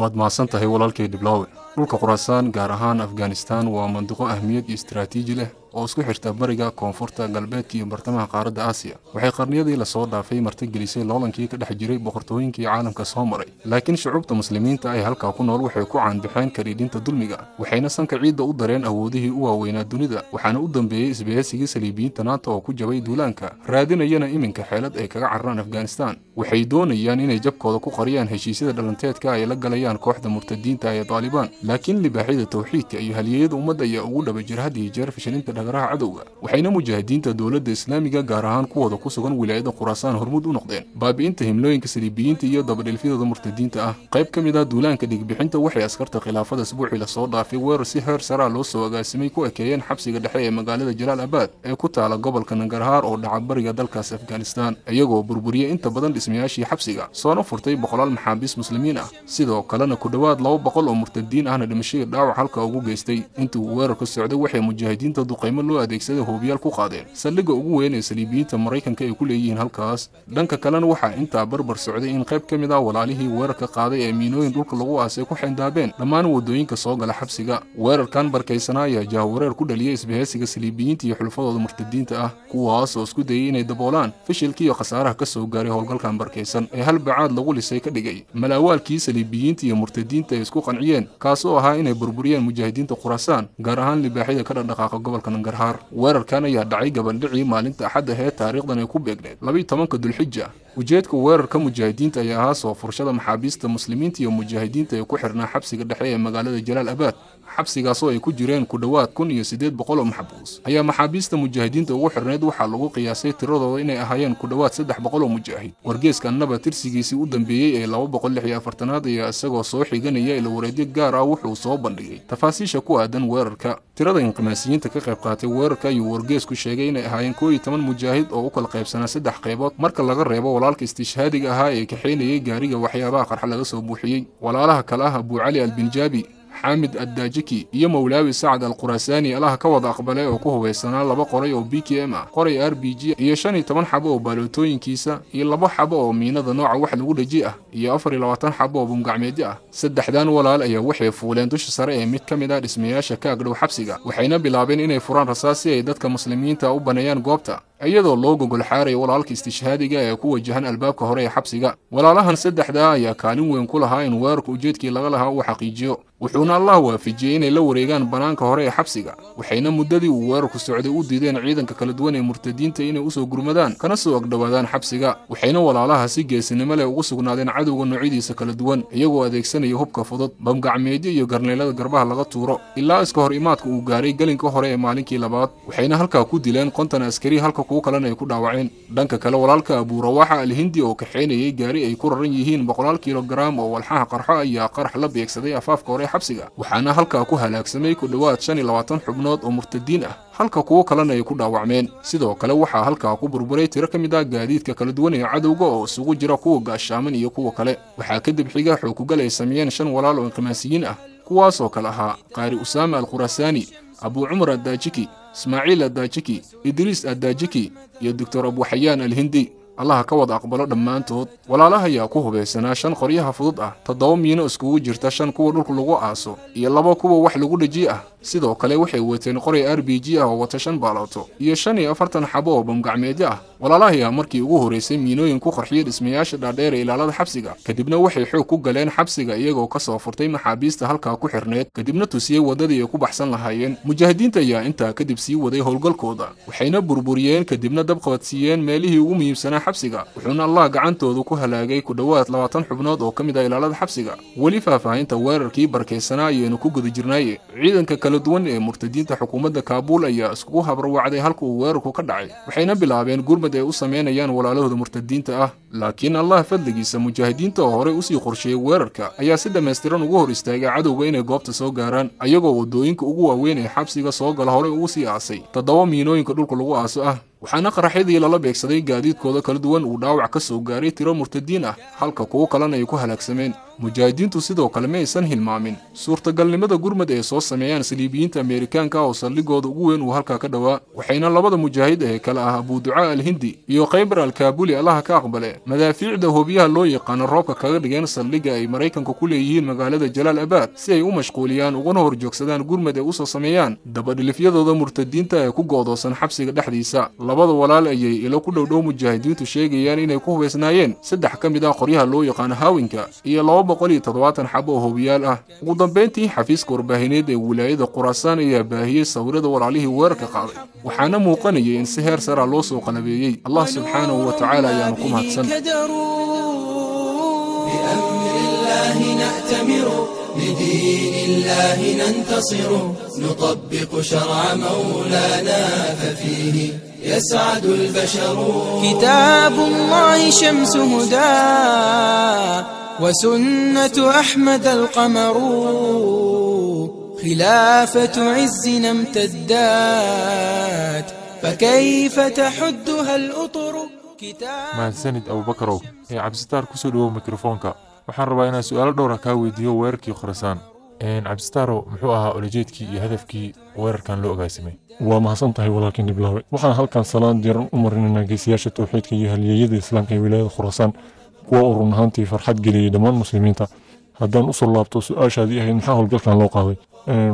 waad mahadsan tahay walaalkay dhiblaawe dhulka khuraasaan gaar ahaan afghanistan waa mandiqo ahmiyad iyo istaraatiiji leh oo isku xirta bariga koonfurta galbeedka iyo bartamaha qaaradda aasiya. Waxay qarniyadii la soo dhaafay martigelisay loolankii ka dhex jiray boqortooyinkii caalamka soo maray. Laakiin shucuubta muslimiinta ay halkaa ku nool waxay ku caanbixeen kariidhinta dulmiga waxayna sanka ciidda u dareen awoodihii u waaweynaa dunida waxaana u dambeeyey isbahaysigii saliibiyiinta naanta oo ku jabay duulaanka raadinayana iminka xeelad ay kaga cararaan afghanistan. Waxay doonayaan inay jabkooda ku qariyaan heshiisyada dhalanteedka ay la galayaan kooxda murtadiinta ee daalibaan laakiin libaaxyada tawxiidka iyo halyeeyada ummadda ayaa ugu dhaba jir had iyo jeer fashilinta dhagaraha cadowga waxayna mujaahidiinta dowladda islaamiga gaar ahaan kuwooda ku sugan wilaayada khuraasaan hormuud u noqdeen. Baabi'inta himlooyinka saliibiyiinta iyo dabadhilfyadooda murtadiinta ah. Qayb ka mid ah duulaanka dhigbixinta waxay askarta khilaafada asbuucii la soo dhaafay weerar si heer saraa loo soo agaasimay ku ekeeyeen xabsiga dhexe ee magaalada jalaal abaad ee ku taala gobolka nangarhaar oo dhaca bariga dalkaas afghanistan iyagoo burburiyey inta badan dhismayaashii xabsiga soona furtay boqolaal maxaabiis muslimiin ah. Sidoo kalena ku dhowaad laba boqol oo murtadiin ahna dhimashadii dhaawac halka ugu geystay. Intuu weerarka socday waxay mujaahidiinta duqaymo loo adeegsaday hoobiyaal ku qaadeen. Saldhigga ugu weyn ee saliibiyiinta maraykanka ay ku leeyihiin halkaas. Dhanka kalena waxaa intaa barbar socday in qayb ka mid ah walaalihii weerarka qaaday ee miinooyin dhulka lagu aasay ku xindaabeen dhammaan waddooyinka soo gala xabsiga. Weerarkan barkaysanaa ayaa jahawareer ku dhaliyey isbahaysiga saliibiyiinta iyo xulfadooda murtadiinta ah kuwaas oo isku dayay inay daboolaan fashilkii iyo khasaaraha ka soo gaaray howlgalkan barkaysan ee hal bacaad lagu lisay ka dhigay. Malaawaalkii saliibiyiinta iyo murtadiinta ay isku qanciyeen kaas oo ahaa inay burburiyeen mujaahidiinta khuraasaan gaar ahaan libaaxyada ka dhaqdhaqaaqa gobolka nangarhaar. Weerarkan ayaa dhacay gabaldhicii maalinta axadda hee taariikhdan ay ku beegneed labiyi tobanka dulxija ujeedka weerarka mujaahidiinta ayaa ahaa soo furshada maxaabiista muslimiinta iyo mujaahidiinta ee ku xirnaa xabsiga dhexe ee magaalada jalaal abaad xabsigaasoo ay ku jireen ku dhowaad kun iyo siddeed boqol oo maxbuus ayaa maxaabiista mujaahidiinta ugu xirneyd waxaa lagu qiyaasay tiradooda inay ahaayeen ku dhowaad saddex boqol oo mujaahid. Wargeeska annaba tirsigiisii u dambeeyey ee laba boqol lix iyo afartanaad ayaa isagoo soo xiganaya ilawareedyo gaar ah wuxuu soo bandhigay. Tafaasiisha ku aadan weerarka. Tirada inqimaasiyiinta ka qayb qaatay weerarka ayuu wargeesku sheegay inay ahaayeen koo iyo toban mujaahid oo u kala qaybsanaa saddex qaybood. Marka laga reebo walaalka istishhaadiga ahaa ee kaxaynayay gaariga waxyaabaha qarxa laga soo buuxiyey walaalaha kale ah abuucali albinjaabi xaamid addaajiki iyo mawlaawi sacad al khuraasaani allaha ka wada aqbalay oo ku hubaysanaa laba qoray oo b k m ah. Qoray r b g iyo shan iyo toban xabo oo baalootooyinkiisa iyo laba xabo oo miinada nooca wax lagu dhaji ah iyo afar iyo labaatan xabo oo bungacmeedyo ah. Saddexdan walaal ayaa waxay fuuleen dusha sare ee mid ka mid ah dhismayaasha ka agdhow xabsiga waxayna bilaabeen inay furaan rasaas si ay dadka muslimiinta u baneeyaan goobta iyadoo loo gogol xaaraya walaalka istishhaadiga ee ku wajahan albaabka hore ee xabsiga walaalahan saddexdaa ayaa kaalin weyn ku lahaa in weerarka ujeedkii laga lahaa uu xaqiijiyo wuxuuna allah waafajiyey inay la wareegaan bannaanka hore ee xabsiga waxayna muddadii uu weerarku socday u diideen ciidanka kala duwan ee murtadiinta inay u soo gurmadaan kana soo agdhowaadaan xabsiga waxayna walaalaha si geesinimo leh ugu sugnaadeen cadowga noocyadiisa kala duwan iyagoo adeegsanaya hubka fudud bamgacmeedyo iyo garneelada garbaha laga tuuro ilaa iska hor imaadka uu gaaray gelinka hore ee maalinkii labaad waxayna halkaa ku dileen konton askari halka kuwo kalena ay ku dhaawaceen. Dhanka kale walaalka abuurawaxa alhindi oo kaxaynayay gaari ay ku raran yihiin boqolaal kilogaram oo walxaha qarxo ayaa qarax la beegsaday afaafka hore xabsiga waxaana halkaa ku halaagsamay ku dhowaad shan iyo labaatan xubnood oo murtadiin ah. Halka kuwo kalena ay ku dhaawacmeen. Sidoo kale waxaa halkaa ku burburay tiro ka mid ah gaadiidka kala duwan ee cadowga oo isugu jira kuwa gaashaaman iyo kuwa kale. Waxaa kadib xiga xookugal ay sameeyeen shan walaal oo inqimaasiyiin ah kuwaasoo kale ahaa qaari usaama al khuraasaani abuu cumar addaajiki ismaaciil addaajiki idriis addaajiki iyo doctor abuxayaan alhindi allaha ka wada aqbalo dhammaantood. Walaalaha ayaa ku hubaysanaa shan qoryaha fudud ah toddoba miino iskugu jirta shan kuwa dhulka lagu aaso iyo laba kuwa wax lagu dhaji ah. Sidoo kale waxay wateen qoray r b g ah oo wata shan baalooto iyo shan iyo afartan xabo oo bamgacmeedyo ah. Walaalaha ayaa markii ugu horraysay miinooyin ku qarxiyey dhismayaasha dhaadheer ee ilaalada xabsiga. Kadibna waxay xoog ku galeen xabsiga iyagoo ka soo furtay maxaabiista halkaa ku xirneed. Kadibna tusiyey waddadii ay ku baxsan lahaayeen. Mujaahidiinta ayaa intaa kadib sii waday howlgalkooda waxayna burburiyeen kadibna dabqabadsiiyeen meelihii ugu muhiimsanaa xabsiga wuxuuna allah gacantoodu ku halaagay ku dhowaad labaatan xubnood oo ka mid ah ilaalada xabsiga. Weli faahfaahinta weerarkii barkaysanaa ayaynu ku guda jirnaaye ciidanka kala duwan ee murtadiinta xukuumadda kaabuul ayaa iskugu habarwacday halka uu weerarku ka dhacay waxayna bilaabeen gurmad ay u samaynayaan walaalahooda murtadiinta ah. Laakiin allah fadligiisa mujaahidiinta oo horey u sii qorsheeyey weerarka ayaa si dhammaystiran ugu hor istaagay cadowga inay goobta soo gaaraan ayagoo waddooyinka ugu waaweyn ee xabsiga soo gala horey ugu sii aasay. Toddoba miinooyinka dhulka lagu aaso ah waxaana qaraxyadii lala beegsaday gaadiidkooda kala duwan uu dhaawac ka soo gaaray tiro murtadiin ah halka kuwo kalena ay ku halaagsameen mujaahidiintu sidoo kale ma aysan hilmaamin. Suurtagalnimada gurmad ay soo sameeyaan saliibiyiinta ameerikaanka oo saldhigooda ugu weyn uu halkaa ka dhowaa waxayna labada mujaahid ee kale ah abuuducaa alhindi iyo khaybar alkaabuli allaha ka aqbale madaafiicda hoobiyaha loo yaqaano roobka kaga dhigeen saldhigga ay maraykanka ku leeyihiin magaalada jalaal abaad si ay u mashquuliyaan ugana horjoogsadaan gurmad ay u soo sameeyaan dabadhilifyadooda murtadiinta ee ku go'doosan xabsiga dhexdiisa. Labada walaal ayay ilo ku dhowdhow mujaahidiintu sheegayaan inay ku hubaysnaayeen. Saddex ka mid ah qoryaha loo yaqaano haawinka iyo boqol iyo toddobaatan xabo oo hoobiyaal ah ugu dambayntii xafiiska warbaahineed ee wilaayada khuraasaan ayaa baahiyey sawirada walaalihii weerarka qaaday waxaana muuqanayay in si heer sara loo soo qalabeeyey allah subxaanahu wa tacaala ayaanu ku mahadsan بأمر الله نأتمر لدين الله ننتصر نطبق شرع مولانا ففيه يسعد البشر كتاب الله شمس هدى وسنة أحمد القمر خلافة عزنا امتدات فكيف تحدها الأطر mahadsanid abubakarow ee cabsitaar kusoo dhawow mikrofoonka waxaan rabaa inaan su'aalo dhowra kaa weydiiyo weerarkii khorasaan cabsitaarow muxuu ahaa olajeedkii iyo hadafkii weerarkan loo ogaasimay waa mahadsan tahay walaalkiin dhiblaawe waxaan halkan salaan diiran u marinaynaa geesiyaasha towxiidka iyo halyeeyada islaamka ee wilaayada khurasaan kuwa uu run ahaantii farxad geliyey dhammaan muslimiinta. Haddaan u soo laabto su'aashaadii ahayd maxaa howlgalkan loo qaaday?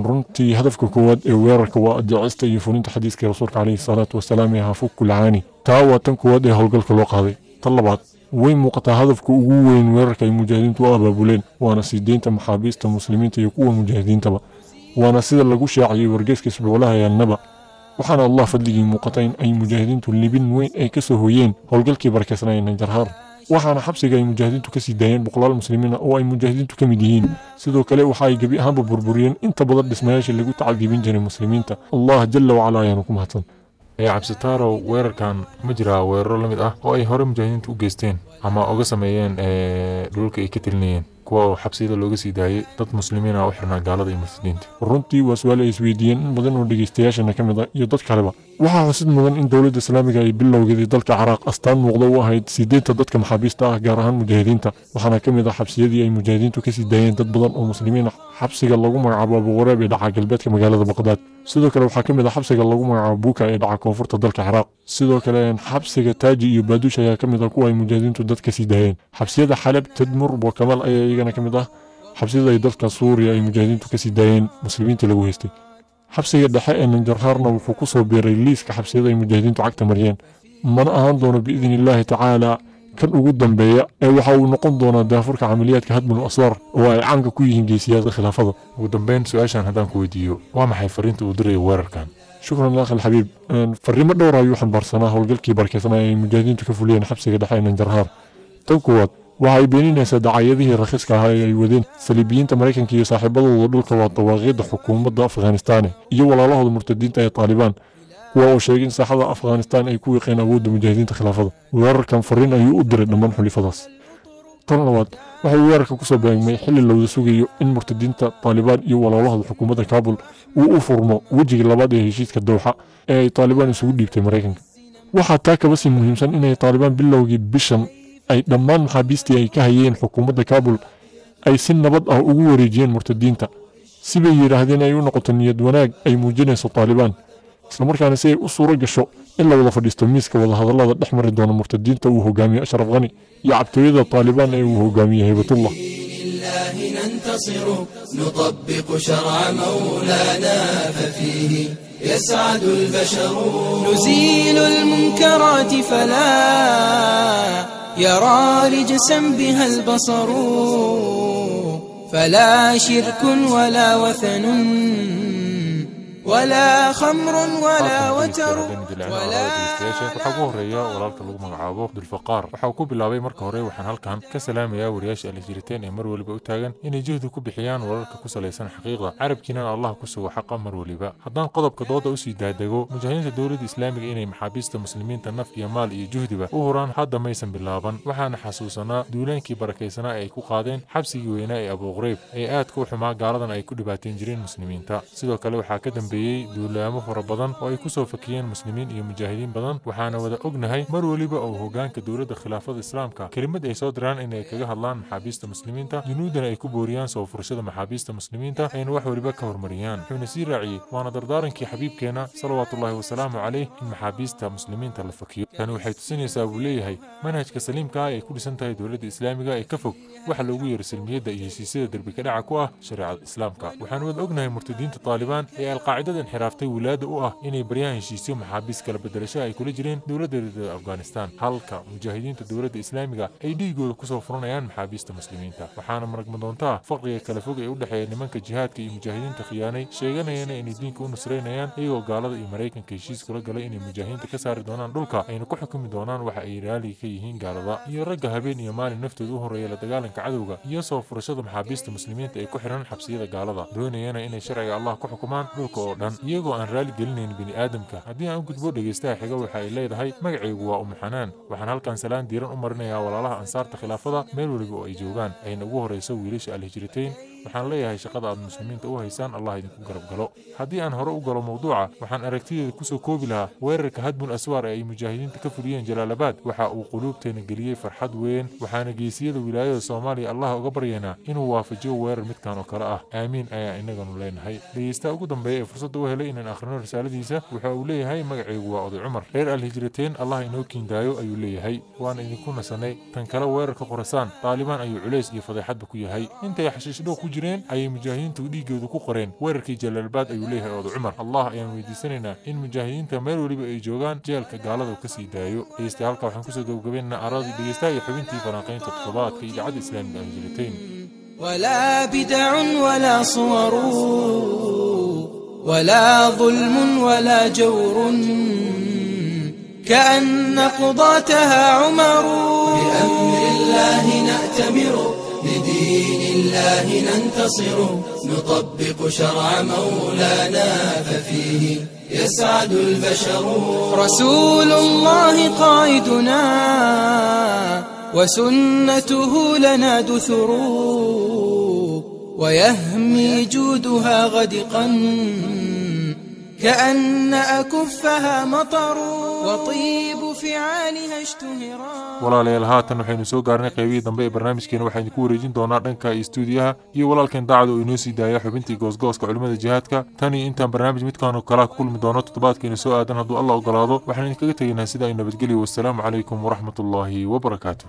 Runtii hadafka koowaad ee weerarka waa adeecista iyo fulinta xadiiska rasuulka caleyhi salaatu wasalaam ee hafuku lacaani taa waa tan koowaad ee howlgalka loo qaaday. Tan labaad way muuqataa hadafka ugu weyn weerarka ay mujaahidiintu u abaabuleen waana sii maxaabiista muslimiinta iyo kuwa mujaahidiintaba waana sida lagu shaaciyey wargeyska isbuuclaha yaalnaba waxaana allah fadligii muuqata in ay mujaahidiintu libin weyn ay ka soo hoyeen howlgalkii barakeysanaya najarhaar waxaana xabsiga ay mujaahidiintu ka sii daayeen boqolaal muslimiina oo ay mujaahidiintu ka mid yihiin. Sidoo kale waxa ay gebi ahaanba burburiyeen inta badan dhismayaasha lagu tacadiibin jiray muslimiinta. Allah jala wacala ayaanu ku mahadsan. Ee cabsitaarow weerarkan ma jiraa weeraro la mid ah oo ay hore mujaahidiintu u geysteen ama uga sameeyeen dhulalka ay ka telinayeen kuwa oo xabsiyada looga sii daayay dad muslimiin ah u xirnaa gaalada iyo murtadiinta runtii waa su'aal ay isweydiiyeen in badan oo dhegeystayaashana ka mid ah iyo dad kaleba. Waxaa xusid mudan in dowladda islaamiga ay bilowgeedii dalka ciraaq astaan muuqda u ahayd sideenta dadka maxaabiista ah gaar ahaan mujaahidiinta waxaana ka mid ah xabsiyadii ay mujaahidiintu ka sii daayeen dad badan oo muslimiin ah xabsiga lagu magacaabo abuquraab ee dhaca galbeedka magaalada baqdaad sidoo kale waxaa ka mid ah xabsiga lagu magacaabo buuka ee dhaca koonfurta dalka ciraaq sidoo kale xabsiga taaji iyo baaduush ayaa ka mid ah kuwa ay mujaahidiintu dad ka sii daayeen xabsiyada xalab tadmur bokamal ayaa iyagana ka mid ah xabsiyada ay dalka suuriya ay mujaahidiintu ka sii daayeen muslimiinta lagu haystay. Xabsiga dhexe ee nanjarhaarna wuxuu ku soo biiray liiska xabsiyada ay mujaahidiintu cagta mariyeen. Mana ahaan doono biidni illaahi tacaala kan ugu dambeeya ee waxa uu noqon doonaa daafurka camaliyaadka hadmul aswaar oo ay caanka ku yihiin geesiyaada khilaafada. Ugu dambeyn su'aashan haddaan ku weydiiyo waa maxay fariinta uu diraya weerarkan? Shukran akhi alxabiib fariimo dhowr ayuu xambaarsanaa howlgalkii barkeysnaa ay mujaahidiintu ka fuliyeen xabsiga dhexe ee nanjarhaar. Tan koowaad waxa ay beeninaysaa dacaayadihii rakhiiska ahaa ee ay wadeen saliibiyiinta maraykanka iyo saaxiibadooda dhulka waa dawaaqiidda xukuumadda afghanistaan iyo walaalahooda murtadiinta ee taalibaan kuwa oo sheegay in saaxada afghanistaan ay ku wiiqeen awoodda mujaahidiinta khilaafada. Weerarkan fariin ayuu u diray dhammaan xulifadaas. Tan labaad waxay weerarka ku soo beegmay xilli lawada sugayo in murtadiinta taalibaan iyo walaalahooda xukuumadda kaabul uu u furmo wejiga labaad ee heshiiska dowxa ee ay taalibaan isugu dhiibtay maraykanka waxaa taa kaba sii muhiimsan inay taalibaan bilowgii bishan ay dhammaan maxaabiistii ay ka hayeen xukuumadda kaabul ay si nabad ah ugu wareejiyeen murtadiinta. Sibay yidhaahdeen ay u noqoto niyad wanaag ay muujinayso taalibaan islamarkaana si ay u suuro gasho in la wada fadhiisto miiska wadahadallada dhex mari doona murtadiinta uu hogaamiye ashraf khani iyo cabtooyada taalibaan ee uu hogaamiye haybatullah الله ننتصر نطبق شرع مولانا ففيه يسعد البشر نزيل المنكرات فلا يرى رجسا بها البصر فلا شرك ولا وثن walaa khamrun walaa wajaru waxaa ugu horreeya walaalka lagu magacaabo abdulfaqaar waxauu ku bilaabay marka hore waxaan halkan ka salaamayaa wariyaasha alajiriteen ee mar weliba u taagan inay jihdu ku bixiyaan walalka ku salaysan xaqiiqda carabkiinana allah ku sugo xaqa mar weliba haddaan qodobka dooda u sii daadego mujaahidiinta dowladda islaamiga inay maxaabiista muslimiinta naf iyo maal iyo juhdiba u huraan hadda maysan bilaaban waxaana xasuusanaa duulaankii barakaysanaa ay ku qaadeen xabsigii weynaa ee abuuqreyb ee aadka u xumaa gaaladan ay ku dhibaateen jireen muslimiinta sidoo kale waxaa kadambe dambeeyey duulaamo fara badan oo ay ku soo fakiyeen muslimiin iyo mujaahidiin badan waxaana wada ognahay mar weliba oo hoggaanka dowladda khilaafada islaamka. Kelimad ay soo diraan inay kaga hadlaan maxaabiista muslimiinta junuudana ay ku booriyaan soo furashada maxaabiista muslimiinta ayna wax weliba ka hormariyaan wuxuuna sii raaciyey waana dardaarankii xabiibkeena salawaatullaahi wasalaamu calayh in maxaabiista muslimiinta la fakiyo. Tani waxay tusinaysaa buu leeyahay manhajka saliimka ah ay ku dhisan tahay dowladda islaamiga ee ka fog waxa loogu yeero silmiyadda iyo heshiisyada derbi dhaca ku ah shareecada islaamka. Waxaan wada ognahay murtadiinta taalibaan ee alqaacidada inxiraaftay wilaada u ah inay baryaan heshiisyo maxaabiis kala bedelasho ay kula jireen dowladda reerada afghanistan. Halka mujaahidiinta dowladda islaamiga ay dhiigooda ku soo furanayaan maxaabiista muslimiinta. Waxaana maragmadoontaa faqriga kala fog ee u dhexeeya nimanka jihaadka iyo mujaahidiinta khiyaanay sheeganayana inay diinka u nusraynayaan iyagoo gaalada iyo maraykanka heshiis kula galay inay mujaahidiinta ka saari doonaan dhulka. Ayna ku xukumi doonaan waxa ay raaliga ka yihiin gaalada. Iyo ragga habeen iyo maalin naftooda u horreeya la dagaalanka cadowga iyo soo furashada maxaabiista muslimiinta ee ku xiran xabsiyada gaalada doonayana inay sharciga allah ku xukumaan dhulka oo dhan iyagoo aan raali gelinayn bini aadamka haddii aan u gudbo dhegaystaha xiga waxa ay leedahay magacaygu waa umu xanaan waxaan halkan salaan diiran u marinayaa walaalaha ansaarta khilaafada meel weliba oo ay joogaan. Ayna ugu horayso wiilasha alhijrateyn waxaan leeyahay shaqada aad muslimiinta u haysaan allah idinku garab galo. Haddii aan hore u galo mowduuca waxaan aragtideeda ku soo koobi lahaa weerarka hadmul aswaar ee ay mujaahidiinta ka fuliyeen jalaalabaad waxa uu quluubteena geliyey farxad weyn waxaana geesiyada wilaayada soomaaliya allah uga baryaynaa inuu waafajiyo weerar midkan oo kale ah. Aamiin ayaa inaganu leenahay. Dhegeystaha ugu dambeeya ee fursadda u helay inaan akhrino risaaladiisa waxa uu leeyahay magacaygu waa oday cumar. Reer alhijrateen allah inoo kiindaayo ayuu leeyahay. Waana idinku nasanay. Tan kale weerarka khurasaan taalibaan ayuu culays iyo fadeexadba ku yahay. Intay xashiishdhow ku jireen ayay mujaahidiintu dhiigooda ku qoreen weerarkii jalaalbaad ayuu leeyahay oday cumar allah ayaan weydiisanaynaa in mujaahidiinta meel weliba ay joogaan jeelka gaalada ka sii daayo dhegeysta halka waxaan kusoo gabagabaynaynaa aradii dhegeystaha iyo xubintii falanqaynta toddobaadka idaacadda islaamiga alhijrateen ولا بدع ولا صور ولا ظلم ولا جور كأن قضاتها عمر بأمر الله نأتمر الله ننتصر. نطبق شرع مولانا ففيه يسعد البشر. رسول الله قائدنا وسنته لنا دثر. ويهمي جودها غدقا. كأن أكفها مطر وطيب فعالها اشتهرا walaalayaal haatan waxaynu soo gaarnay qaybihii dambe ee barnaamijkeena waxaan idinku wareejin doonaa dhanka istuudiyaha iyo walaalkeen daacada oo inoo sii daaya xubintii goosgooska culimmada jihaadka tan iyo intaan barnaamij midkaanoo kalaa ku kulmi doono toddobaadkeena soo aadan hadduu allah ogolaado waxaan idinkaga tegaynaa sidaa i nabadgelyo wassalaamu calaykum waraxmat ullaahi wabarakaatu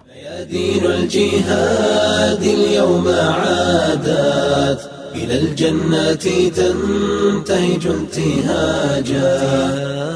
إلى الجنات تنتهج انتهاجا.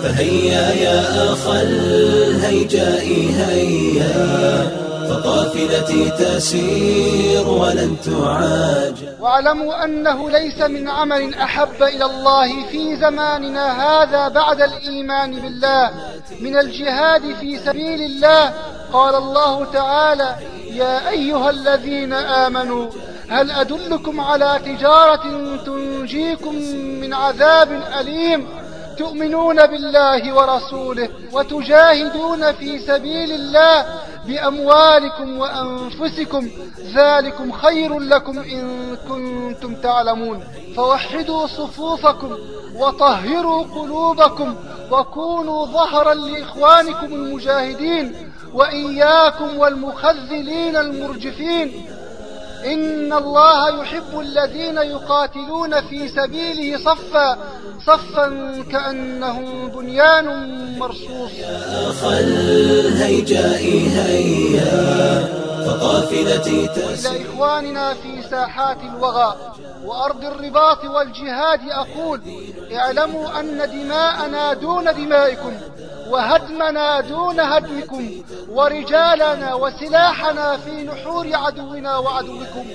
فهيا يا أخا الهيجاء هيا. فقافلتي تسير ولن تعاجى واعلموا أنه ليس من عمل أحب إلى الله في زماننا هذا بعد الإيمان بالله. من الجهاد في سبيل الله قال الله تعالى يا أيها الذين آمنوا هل أدلكم على تجارة تنجيكم من عذاب أليم؟ تؤمنون بالله ورسوله وتجاهدون في سبيل الله بأموالكم وأنفسكم ذلكم خير لكم إن كنتم تعلمون. فوحدوا صفوفكم وطهروا قلوبكم وكونوا ظهرا لإخوانكم المجاهدين وإياكم والمخذلين المرجفين. إن الله يحب الذين يقاتلون في سبيله صفا صفا كأنهم بنيان مرصوص. أخا الهيجاء هيا فقافلتي تسير إلى إخواننا في ساحات الوغى وأرض الرباط والجهاد أقول اعلموا أن دماءنا دون دمائكم. وهدمنا دون هدمكم ورجالنا وسلاحنا في نحور عدونا وعدوكم.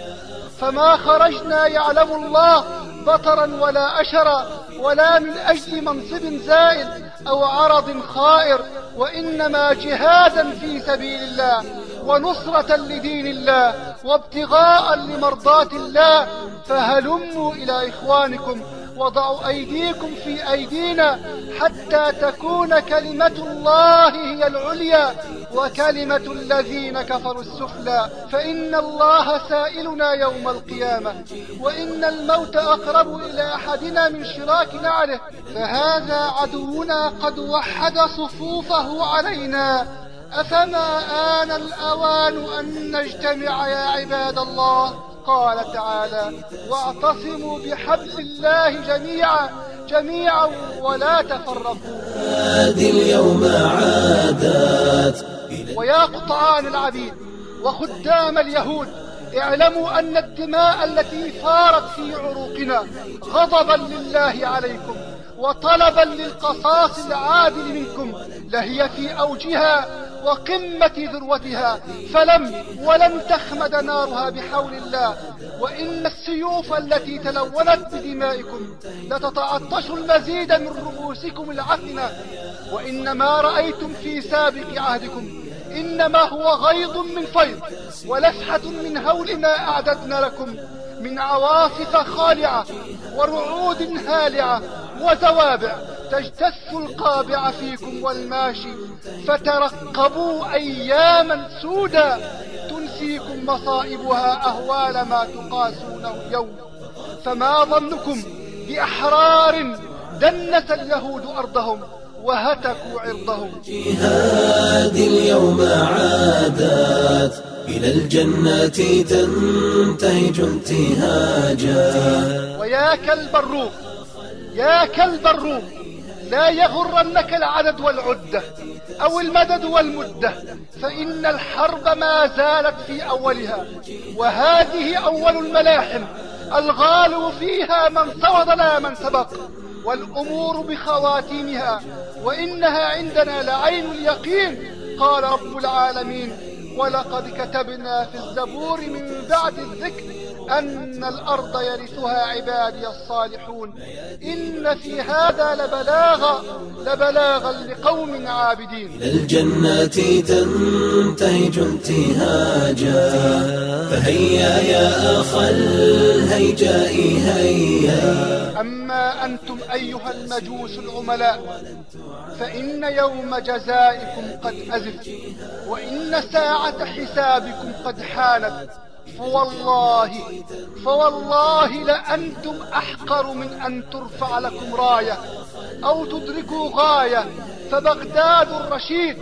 فما خرجنا يعلم الله بطرا ولا أشرا ولا من أجل منصب زائل أو عرض خائر وإنما جهادا في سبيل الله ونصرة لدين الله وابتغاء لمرضاة الله. فهلموا إلى إخوانكم. وضعوا أيديكم في أيدينا حتى تكون كلمة الله هي العليا وكلمة الذين كفروا السفلى. فإن الله سائلنا يوم القيامة. وإن الموت أقرب إلى أحدنا من شراك نعله. فهذا عدونا قد وحد صفوفه علينا. أفما آن الأوان أن نجتمع يا عباد الله؟ قال تعالى واعتصموا بحبل الله جميعا جميعا ولا تفرقوا. هذه اليوم عادات. ويا قطعان العبيد وخدام اليهود. اعلموا أن الدماء التي فارت في عروقنا غضبا لله عليكم وطلبا للقصاص العادل منكم لهي في أوجها وقمة ذروتها فلم ولن تخمد نارها بحول الله. وإن السيوف التي تلونت بدمائكم لتتعطش المزيد من رؤوسكم العفنة وإنما رأيتم في سابق عهدكم إنما هو غيض من فيض ولفحة من هول ما أعددنا لكم من عواصف خالعة ورعود هالعة وزوابع تجتث القابع فيكم والماشي. فترقبوا أياما سودا. تنسيكم مصائبها أهوال ما تقاسونه اليوم. فما ظنكم بأحرار دنس اليهود أرضهم وهتكوا عرضهم. جهاد اليوم عادات. إلى الجنات تنتهج انتهاجا. ويا كلب الروم يا كلب الروم لا يغرنك العدد والعدة أو المدد والمدة فإن الحرب ما زالت في أولها وهذه أول الملاحم الغالو فيها من لا من سبق والأمور بخواتيمها وإنها عندنا لعين اليقين قال رب العالمين ولقد كتبنا في الزبور من بعد الذكر أن الأرض يرثها عبادي الصالحون. إن في هذا لبلاغا لبلاغا لقوم عابدين. إلى الجنات تنتهج انتهاجا فهيا يا أخا الهيجاء هيا. أما أنتم أيها المجوس العملاء فإن يوم جزائكم قد أزف وإن ساعة حسابكم قد حانت. فوالله فوالله لأنتم أحقر من أن ترفع لكم راية أو تدركوا غاية. فبغداد الرشيد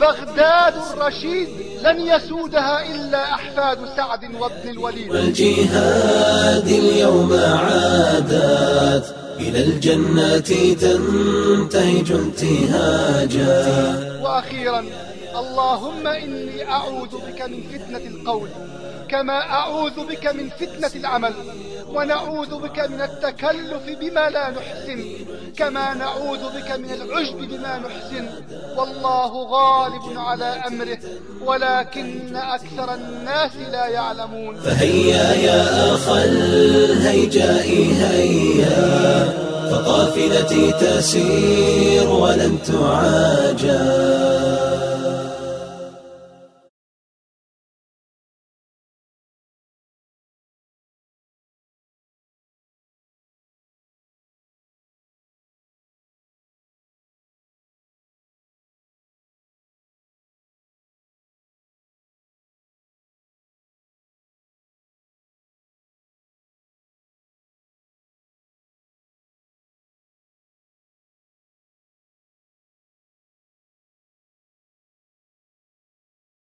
بغداد الرشيد لن يسودها إلا أحفاد سعد وابن الوليد. والجهاد اليوم عادات إلى الجنات تنتهج انتهاجا. وأخيرا اللهم إني أعوذ بك من فتنة القول. كما أعوذ بك من فتنة العمل ونعوذ بك من التكلف بما لا نحسن كما نعوذ بك من العجب بما نحسن. والله غالب على أمره ولكن أكثر الناس لا يعلمون. فهيا يا أخا الهيجاء هيا فقافلتي تسير ولن تعاجا.